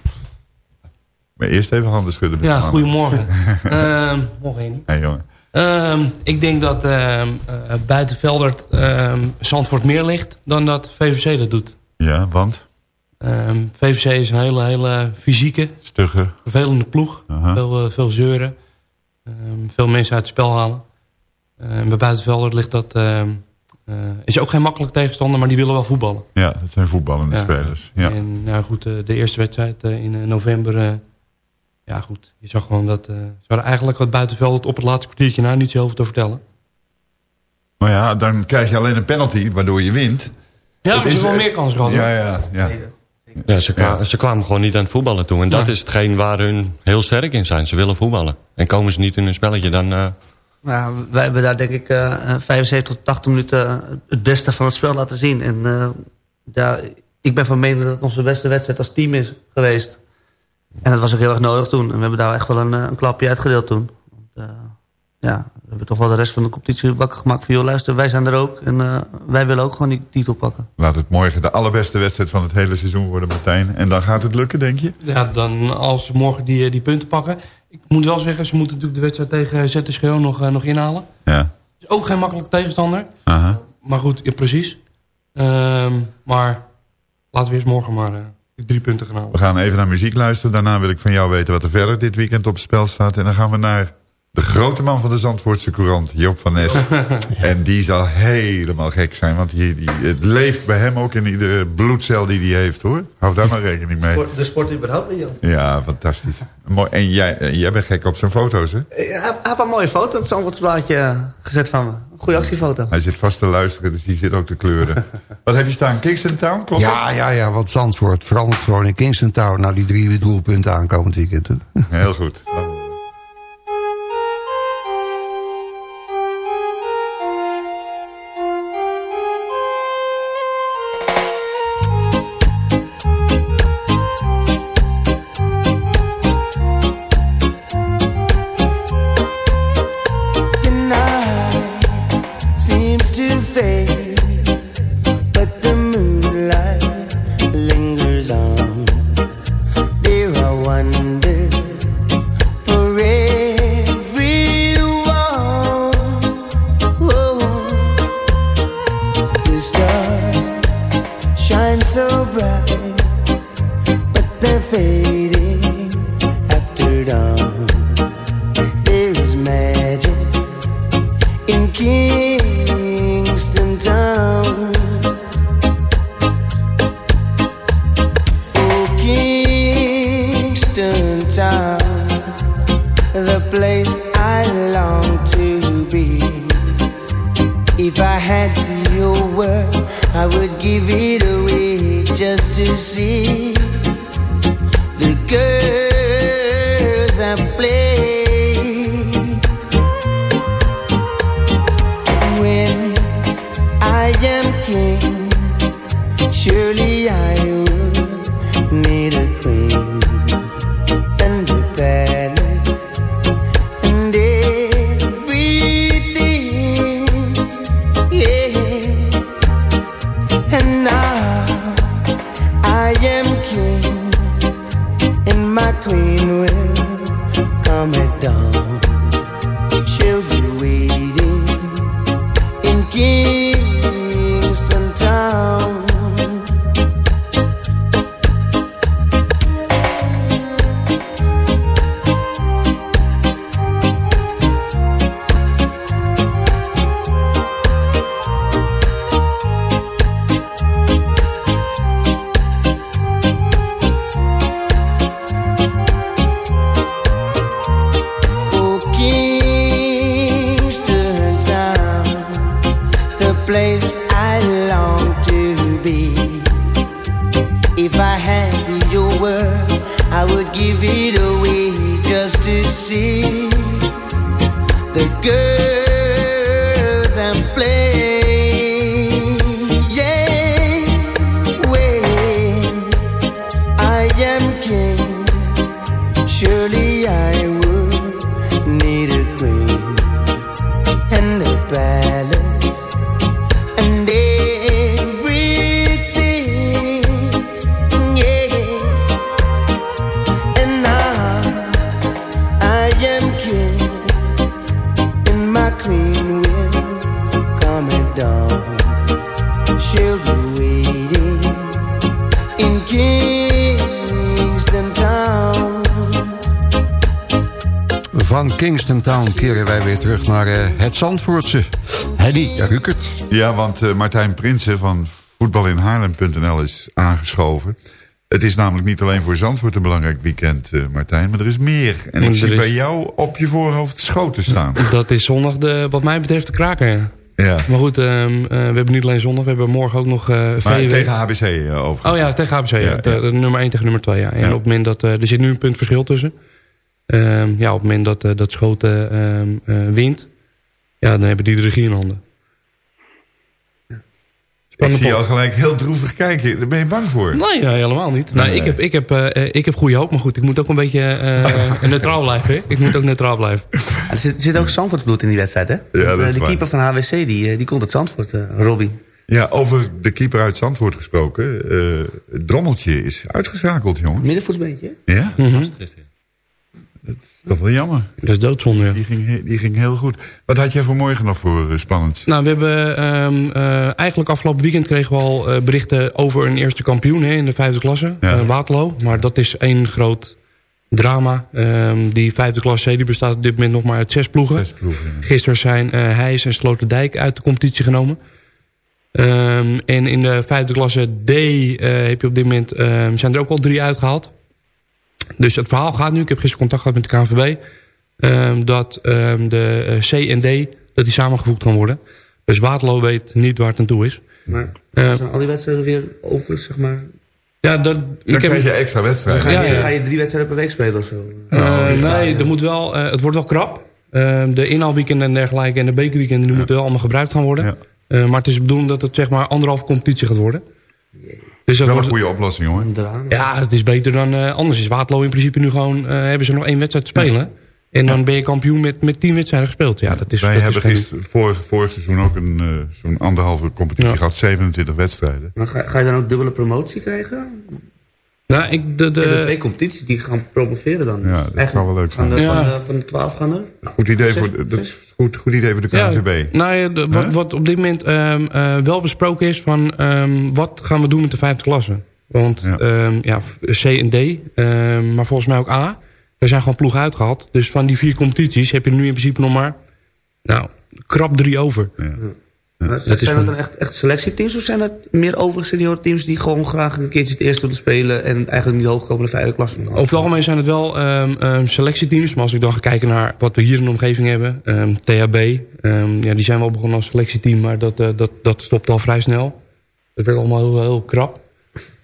Maar eerst even handen schudden. met Ja, goedemorgen. Ehm morgen, Henny. Hey, jongen. Ehm, ik denk dat ehm eh, Buitenveldert ehm Zandvoort meer ligt dan dat VVC dat doet. Ja, want? VVC is een hele, hele fysieke, Stugger. vervelende ploeg. Veel, eh, veel zeuren. Veel mensen uit het spel halen. Ehm, bij Buitenveldert ligt dat... eh, is ook geen makkelijk tegenstander, maar die willen wel voetballen. Ja, dat zijn voetballende Ja. spelers. Ja. En nou goed, de eerste wedstrijd in november... ja goed, je zag gewoon dat... eh, ze hadden eigenlijk wat Buitenveldert op het laatste kwartiertje na niet zo over te vertellen. Maar ja, dan krijg je alleen een penalty, waardoor je wint. Ja, ze is, hebben wel eh, meer kansen gehad. Ja, ja, ja. Ja, ze, kwa- ze kwamen gewoon niet aan het voetballen toe. En dat is hetgeen waar hun heel sterk in zijn. Ze willen voetballen. En komen ze niet in hun spelletje, dan... eh, Ja, wij hebben daar denk ik eh 75 tot 80 minuten het beste van het spel laten zien. En eh, ja, ik ben van mening dat het onze beste wedstrijd als team is geweest. En dat was ook heel erg nodig toen. En we hebben daar echt wel een, eh, een klapje uitgedeeld toen. Want, eh, ja, we hebben toch wel de rest van de competitie wakker gemaakt van... joh, luister, wij zijn er ook en eh, wij willen ook gewoon die titel pakken. Laat het morgen de allerbeste wedstrijd van het hele seizoen worden, Martijn. En dan gaat het lukken, denk je? Ja, dan als ze morgen die, die punten pakken. Ik moet wel zeggen, ze moeten natuurlijk de wedstrijd tegen ZSGO nog, eh, nog inhalen. Ja. Is ook geen makkelijke tegenstander. Aha. Maar goed, ja, precies. Ehm, maar laten we eerst morgen maar eh, drie punten gaan halen. We gaan even naar muziek luisteren. Daarna wil ik van jou weten wat er verder dit weekend op het spel staat. En dan gaan we naar de grote man van de Zandvoortse Courant, Joop van Nes. en die zal helemaal gek zijn. Want die, die, het leeft bij hem ook in iedere bloedcel die hij heeft, hoor. Hou daar maar rekening mee. De sport überhaupt niet, joh. Ja, fantastisch. Mooi. En jij, eh, jij bent gek op zijn foto's, hè? Hij hij heeft een mooie foto, het Zandvoortsblaadje gezet van me. Een goede actiefoto. Hij zit vast te luisteren, dus die zit ook te kleuren. Wat heb je staan? Kingston Town, klopt Ja, ja, ja, want Zandvoort verandert gewoon in Kingston Town. Nou, die drie doelpunten aankomend weekend. Heel goed. So bright, but they're fading give it away just to see keren wij weer terug naar eh, het Zandvoortse. Henny Rukert. Ja, want eh, Martijn Prinsen van voetbalinhaarlem.nl is aangeschoven. Het is namelijk niet alleen voor Zandvoort een belangrijk weekend, eh, Martijn, maar er is meer. En ik zie is- bij jou op je voorhoofd schoten staan. Dat is zondag de, wat mij betreft de kraker. ja. Ja. Maar goed, ehm, eh, we hebben niet alleen zondag, we hebben morgen ook nog eh Maar VW. tegen HBC uh, over. Oh ja, tegen HBC. Ja. Ja, De, de nummer 1 tegen nummer 2. Ja. En Ja. op het moment dat... eh, er zit nu een punt verschil tussen. Ehm, ja, op het moment dat, eh, dat Schoten ehm, eh, wint... Ja, dan hebben die de regie in handen. Ik zie jou pot. gelijk heel droevig kijken. Daar ben je bang voor. Nee, ja, helemaal niet. Nou, Nee. ik, heb, ik, heb, eh, ik heb goede hoop, maar goed, ik moet ook een beetje eh, neutraal blijven. Hè? Ik moet ook neutraal blijven. Er zit, er zit ook Zandvoortsbloed in die wedstrijd, hè? Want, is de waar. keeper van HWC, die, die komt uit Zandvoort, eh Robbie. Ja, over de keeper uit Zandvoort gesproken. eh, het Drommeltje is uitgeschakeld, jongen. Middenvoetsbeentje? Ja? Mhm. Dat is toch wel jammer. Dat is doodzonde, ja. Die ging, die ging heel goed. Wat had jij voor morgen nog voor uh, spannend? Nou, we hebben ehm, eh, eigenlijk afgelopen weekend kregen we al eh, berichten over een eerste kampioen hè, in de vijfde klasse, Ja. eh, Waterloo. Maar dat is één groot drama. Ehm, die vijfde klasse C die bestaat op dit moment nog maar uit zes ploegen. Zes ploegen, ja. Gisteren zijn eh Heijs en Sloterdijk uit de competitie genomen. Ehm, en in de vijfde klasse D eh, heb je op dit moment, zijn er ook al drie uitgehaald. Dus het verhaal gaat nu, ik heb gisteren contact gehad met de KNVB... ehm, dat ehm, de eh, C en D dat die samengevoegd kan worden. Dus Waterloo weet niet waar het aan toe is. Maar Eh, zijn al die wedstrijden weer over, zeg maar... Ja, dat, Dan ik heb, krijg je extra Dus wedstrijden. ga, je, Ja, ja. ga je drie wedstrijden per week spelen of zo? Eh, Oh, nee, er moet wel, eh, het wordt wel krap. Eh, de inhaalweekenden en dergelijke en de bekerweekenden... die moeten wel allemaal gebruikt gaan worden. Ja. Eh, maar het is de bedoeling dat het zeg maar anderhalve competitie gaat worden. Dus dat Wel een goede oplossing, drama. ja, het is beter dan... eh, anders is Waterloo in principe nu gewoon... eh, hebben ze nog één wedstrijd te spelen. En dan ben je kampioen met, met tien wedstrijden gespeeld. Ja, dat is, Wij dat is hebben geen- gisteren, vorig, vorig seizoen ook een, eh, zo'n anderhalve competitie Ja. gehad. 27 wedstrijden. Maar ga, ga je dan ook dubbele promotie krijgen? Nou, ik, de, De, de de, twee competities die gaan promoveren dan. Ja, dat zou wel leuk Van zijn. de, Ja. van de, van de 12 gaan er? Goed idee, Zes- voor, de- dat zes? Goed, goed idee voor de KNVB. nou ja, de- wat, wat op dit moment ehm, eh, wel besproken is van... ehm, wat gaan we doen met de vijfde klasse? Want Ja. ja, ja C en D, ehm, maar volgens mij ook A... er zijn gewoon ploegen uitgehaald. Dus van die vier competities heb je nu in principe nog maar... nou, krap drie over. Ja. Maar Dat is zijn dat dan echt, echt selectieteams of zijn dat meer overige seniorenteams die gewoon graag een keertje het eerst willen spelen en eigenlijk niet hoog komen de vijfde klasse? Over het algemeen zijn het wel ehm, selectieteams. Maar als ik dan ga kijken naar wat we hier in de omgeving hebben. ehm, THB, ja, die zijn wel begonnen als selectieteam. Maar dat, eh, dat, dat stopt al vrij snel. Dat werd allemaal heel, heel krap.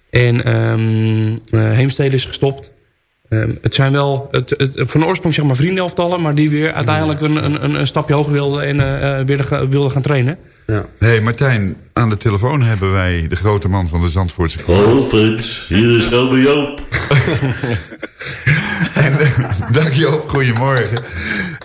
En eh, Heemstede is gestopt. Het zijn wel het, het, van oorsprong zeg maar vriendenelftallen. Maar die weer uiteindelijk een, een, een, stapje hoger wilden. En weer ga- wilden gaan trainen. Ja. hey, Martijn, aan de telefoon hebben wij de grote man van de Zandvoortse Hallo Frits, hier is Elbe Joop. En, eh, Dag Joop, goedemorgen.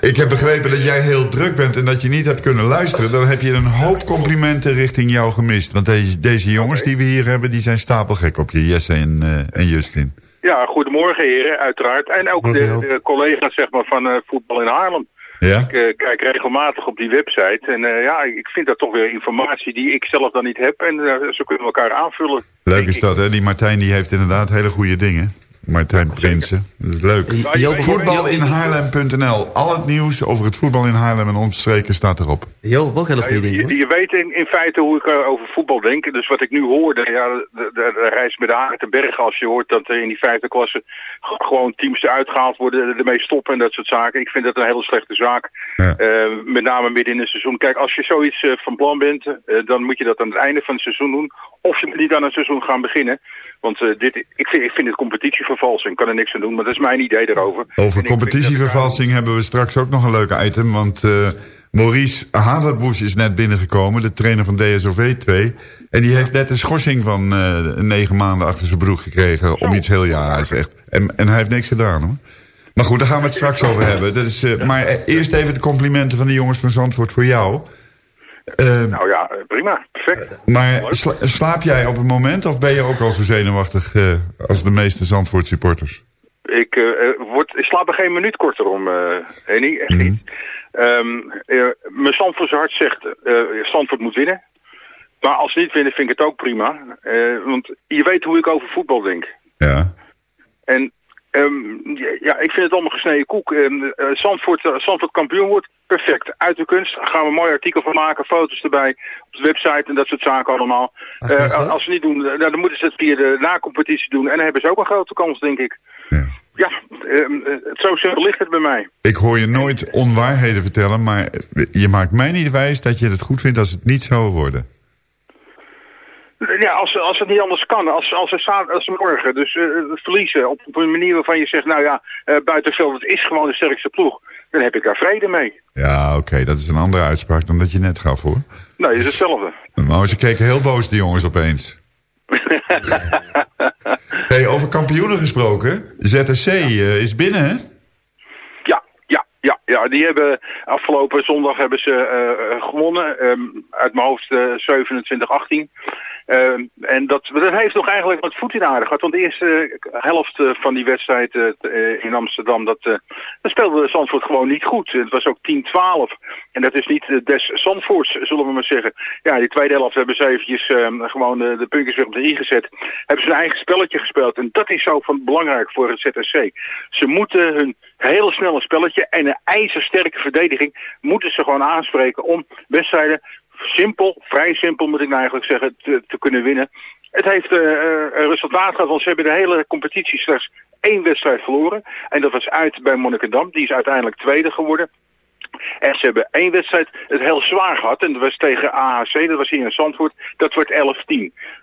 Ik heb begrepen dat jij heel druk bent en dat je niet hebt kunnen luisteren. Dan heb je een hoop complimenten richting jou gemist. Want deze, deze jongens die we hier hebben, die zijn stapelgek op je, Jesse en, eh, en Justin. Ja, goedemorgen heren, uiteraard. En ook de, de collega's zeg maar, van eh, Voetbal in Haarlem. Ja? Ik eh, kijk regelmatig op die website. En eh, ja, ik vind dat toch weer informatie die ik zelf dan niet heb. En eh, ze kunnen elkaar aanvullen. Leuk is dat, hè? Die Martijn die heeft inderdaad hele goede dingen. Martijn Prinsen. Dat is leuk. Voetbalinhaarlem.nl. Al het nieuws over het voetbal in Haarlem en omstreken staat erop. Jo, ook hele Ja, je, je- weet in, in feite hoe ik eh, over voetbal denk. Dus wat ik nu hoorde, ja, de, de, de reis met de haren te bergen. Als je hoort dat er in die vijfde klasse gewoon teams eruit gehaald worden, ermee stoppen en dat soort zaken. Ik vind dat een hele slechte zaak. Eh, met name midden in het seizoen. Kijk, als je zoiets eh, van plan bent, dan moet je dat aan het einde van het seizoen doen. Of je moet niet aan het seizoen gaan beginnen. Want eh, dit, ik, vind, ik vind het competitievervalsing. Ik kan er niks aan doen, maar dat is mijn idee daarover. Over competitievervalsing hebben we straks ook nog een leuk item. Want eh, Maurice Haverbusch is net binnengekomen, de trainer van DSOV 2. En die heeft net een schorsing van eh, negen maanden achter zijn broek gekregen. Om iets heel jaar, zegt. En, en hij heeft niks gedaan hoor. Maar goed, daar gaan we het straks over hebben. Dat is, maar eerst even de complimenten van de jongens van Zandvoort voor jou. Eh, Nou ja, eh, prima. Perfect. maar sla- slaap jij op het moment of ben je ook al zo zenuwachtig eh, als de meeste Zandvoort supporters? Ik, eh, eh, word, ik slaap er geen minuut korter om, eh Henny. Echt niet. Ehm, eh, mijn Zandvoortse hart zegt, eh Zandvoort moet winnen. Maar als ze niet winnen, vind ik het ook prima. Eh, want je weet hoe ik over voetbal denk. Ja. En ehm, ja, ik vind het allemaal gesneden koek. Ehm, eh, Zandvoort, eh, Zandvoort kampioen wordt, perfect. Uit de kunst, gaan we een mooi artikel van maken, foto's erbij, op de website en dat soort zaken allemaal. Eh, als ze niet doen, eh, dan moeten ze het via de na-competitie doen. En dan hebben ze ook een grote kans, denk ik. Ja, ehm, eh, zo simpel ligt het bij mij. Ik hoor je nooit onwaarheden vertellen, maar je maakt mij niet wijs dat je het goed vindt als het niet zou worden. Ja, als, als het niet anders kan, als, als, ze, za- als ze morgen dus eh, verliezen op, op een manier waarvan je zegt, nou ja, eh buitenveld, het is gewoon de sterkste ploeg, dan heb ik daar vrede mee. Ja, oké, dat is een andere uitspraak dan dat je net gaf hoor. Nee, het is hetzelfde. Maar ze keken heel boos, die jongens opeens. hey, over kampioenen gesproken. ZSC eh, is binnen, hè? Ja, ja, ja, ja, die hebben afgelopen zondag hebben ze gewonnen. ehm, uit mijn hoofd eh 27-18. Ehm, en dat, dat heeft nog eigenlijk wat voet in de aarde gehad. Want de eerste eh, helft eh, van die wedstrijd eh, in Amsterdam, dat, dat speelde Zandvoort gewoon niet goed. Het was ook 10-12. En dat is niet des Zandvoorts, zullen we maar zeggen. Ja, die tweede helft hebben ze eventjes ehm, gewoon eh, de puntjes weer op de i gezet. Hebben ze een eigen spelletje gespeeld. En dat is zo van belangrijk voor het ZSC. Ze moeten hun hele snelle spelletje en een ijzersterke verdediging moeten ze gewoon aanspreken om wedstrijden simpel, vrij simpel moet ik nou eigenlijk zeggen, te, te kunnen winnen. Het heeft een resultaat gehad, ze hebben de hele competitie slechts één wedstrijd verloren. En dat was uit bij Monnikendam. Die is uiteindelijk tweede geworden. En ze hebben één wedstrijd het heel zwaar gehad. En dat was tegen AHC, dat was hier in Zandvoort. Dat wordt 11-10.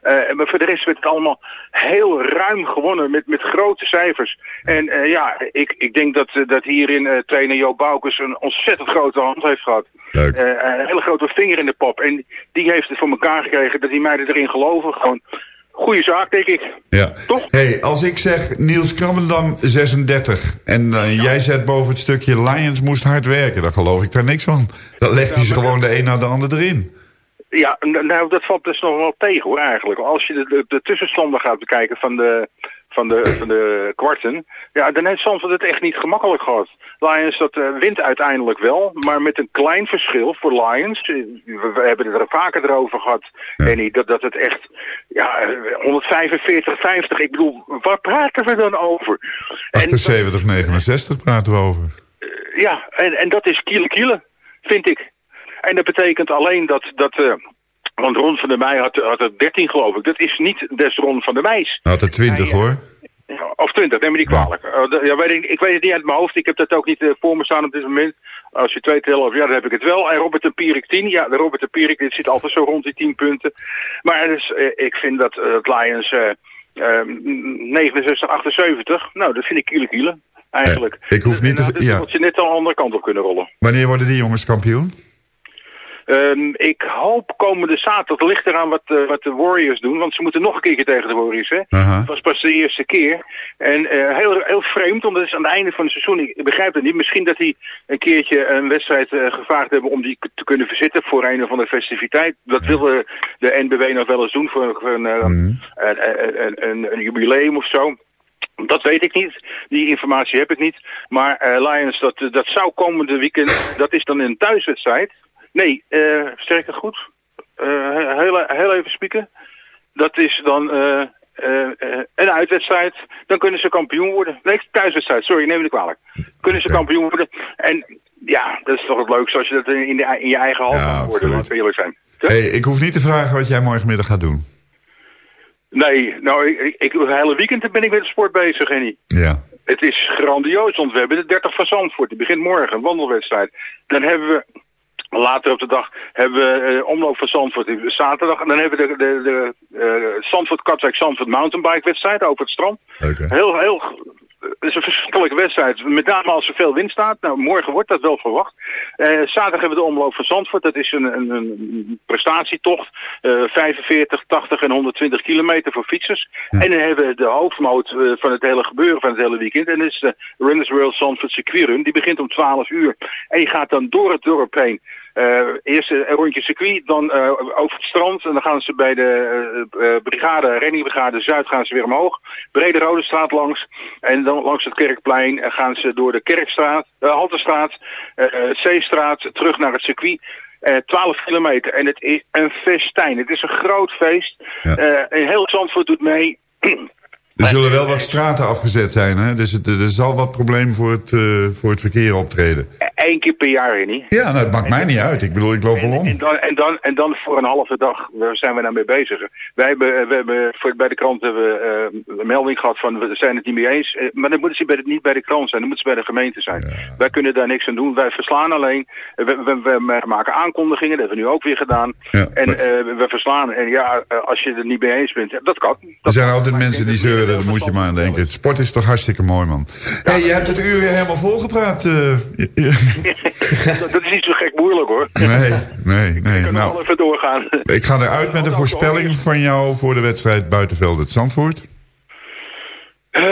Eh, maar voor de rest werd het allemaal heel ruim gewonnen met, met grote cijfers. En eh, ja, ik, ik denk dat, eh, dat hierin trainer Jo Boukers een ontzettend grote hand heeft gehad. Eh, een hele grote vinger in de pop. En die heeft het voor elkaar gekregen dat die meiden erin geloven. Gewoon goede zaak, denk ik. Ja. Hey, als ik zeg Niels Krabbendam 36 en eh, jij zet boven het stukje Lions moest hard werken, dan geloof ik daar niks van. Dan legt hij ze gewoon de een na de ander erin. Ja, nou, dat valt dus nog wel tegen hoor eigenlijk. Als je de, de, de tussenstanden gaat bekijken van de, van de, van de kwarten, ja, dan heeft Zandvoort het echt niet gemakkelijk gehad. Lions, dat eh, wint uiteindelijk wel, maar met een klein verschil voor Lions. Eh, We, we hebben het er vaker erover gehad, Henny, dat, dat het echt, ja, eh, 145, 50, ik bedoel, waar praten we dan over? 78, 69 praten we over. Ja, en, en dat is kiele kiele, vind ik. En dat betekent alleen dat, dat eh, want Ron van der Meij had, had er 13 geloof ik. Dat is niet des Ron van der Meijs. Nou, er 20 hoor. Ja, Of 20, neem me niet kwalijk. Dat- ja, weet ik, ik weet het niet uit mijn hoofd. Ik heb dat ook niet eh, voor me staan op dit moment. Als je twee tellen ja, dan heb ik het wel. En Robert de Pierik 10, ja, de Robert de Pierik, dit zit altijd zo rond die 10 punten. Maar dus, ik vind dat eh, het Lions eh, eh, 69, 78, nou, dat vind ik kiele kiele, eigenlijk. Ik hoef niet Nou, te... dus Ja. dat je net aan de andere kant op kunnen rollen. Wanneer worden die jongens kampioen? Ehm, ik hoop komende zaterdag, dat ligt eraan wat, eh, wat de Warriors doen, want ze moeten nog een keertje tegen de Warriors, hè. Het was pas de eerste keer. En eh, heel, heel vreemd, want het is aan het einde van het seizoen, ik begrijp het niet, misschien dat die een keertje een wedstrijd eh, gevraagd hebben om die te kunnen verzitten voor een of andere festiviteit. Dat wil de, NBW nog wel eens doen voor, voor een, een, een, jubileum of zo. Dat weet ik niet. Die informatie heb ik niet. Maar Lions, dat, dat zou komende weekend, dat is dan een thuiswedstrijd. Nee, eh sterk het goed. Eh, heel, heel even spieken. Dat is dan eh, een uitwedstrijd. Dan kunnen ze kampioen worden. Nee, thuiswedstrijd. Sorry, neem me niet kwalijk. Kunnen ze kampioen worden. En ja, dat is toch het leukste als je dat in, de, in je eigen hand kan worden. Laten we eerlijk zijn. Hey, ik hoef niet te vragen wat jij morgenmiddag gaat doen. Nee, nou, ik, ik, ik- het hele weekend ben ik met de sport bezig, Henny. Ja. Het is grandioos, want we hebben de 30 van Zandvoort. Die begint morgen, een wandelwedstrijd. Dan hebben we Later op de dag hebben we eh, omloop van Zandvoort zaterdag. En dan hebben we de, de, de eh, Zandvoort Katwijk Zandvoort mountainbike wedstrijd over het strand. Heel, heel, het is een verschrikkelijke wedstrijd. Met name als er veel wind staat. Nou, morgen wordt dat wel verwacht. Eh, zaterdag hebben we de omloop van Zandvoort. Dat is een, een, een prestatietocht. Eh 45, 80 en 120 kilometer voor fietsers. En dan hebben we de hoofdmoot van het hele gebeuren van het hele weekend. En dat is de Runners World Zandvoort Circuit Run. Die begint om 12 uur. En je gaat dan door het dorp heen. Eh, eerst een rondje circuit, dan eh, over het strand. En dan gaan ze bij de eh, brigade, reddingbrigade Zuid gaan ze weer omhoog. Brede Rode straat langs. En dan langs het Kerkplein gaan ze door de Kerkstraat, uh, Halterstraat, eh, Zeestraat, terug naar het circuit. Eh 12 kilometer. En het is een festijn. Het is een groot feest. En heel Zandvoort doet mee. Er zullen wel wat straten afgezet zijn, hè? Dus het, er zal wat probleem voor het, eh, voor het verkeer optreden. Eén keer per jaar, Henny. Ja, nou, het maakt mij niet uit. Ik bedoel, ik loop wel om. En dan, en, dan, en dan voor een halve dag waar zijn we nou mee bezig. Wij hebben, eh, we hebben voor, bij de krant hebben we, eh, een melding gehad van we zijn het niet mee eens. Maar dan moeten ze bij de, niet bij de krant zijn, dan moeten ze bij de gemeente zijn. Wij kunnen daar niks aan doen. Wij verslaan alleen. We, we, we maken aankondigingen, dat hebben we nu ook weer gedaan. en we verslaan. En ja, als je het er niet mee eens bent, dat kan. Er zijn altijd mensen die daar moet je maar aan denken. Sport is toch hartstikke mooi, man. hey, je hebt het uur weer helemaal volgepraat. eh. dat, is niet zo gek moeilijk hoor. nee, nee, nee. We kunnen Nou, wel even doorgaan. ik ga eruit met een voorspelling van jou voor de wedstrijd Buitenveld het Zandvoort. Eh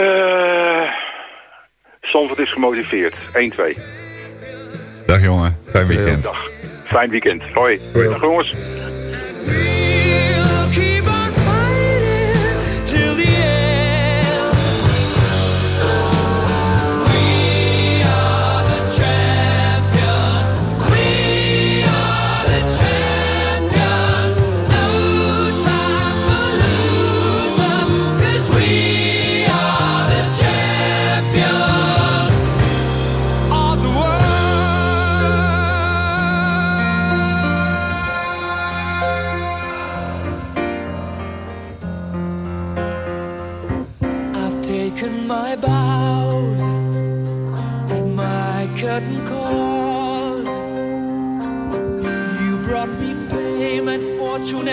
Zandvoort is gemotiveerd. 1-2. Dag jongen, fijn weekend. Dag. Fijn weekend. Hoi. Dag jongens.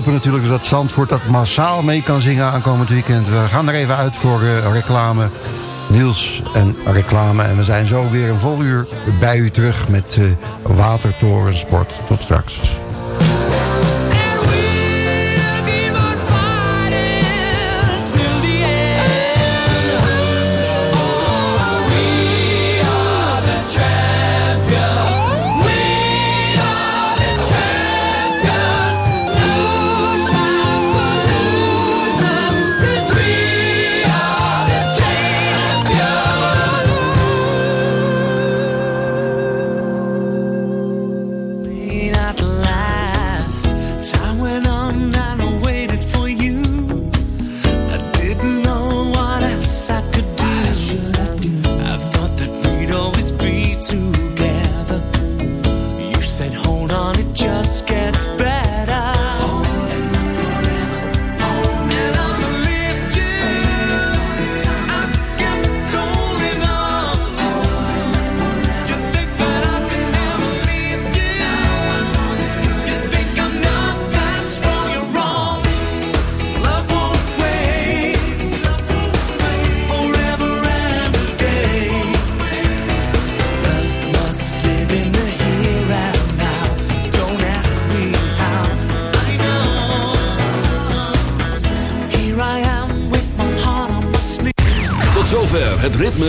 hopen natuurlijk dat Zandvoort dat massaal mee kan zingen aankomend weekend. We gaan er even uit voor eh, reclame. Niels en reclame. En we zijn zo weer een vol uur bij u terug met eh Watertorensport. Tot straks.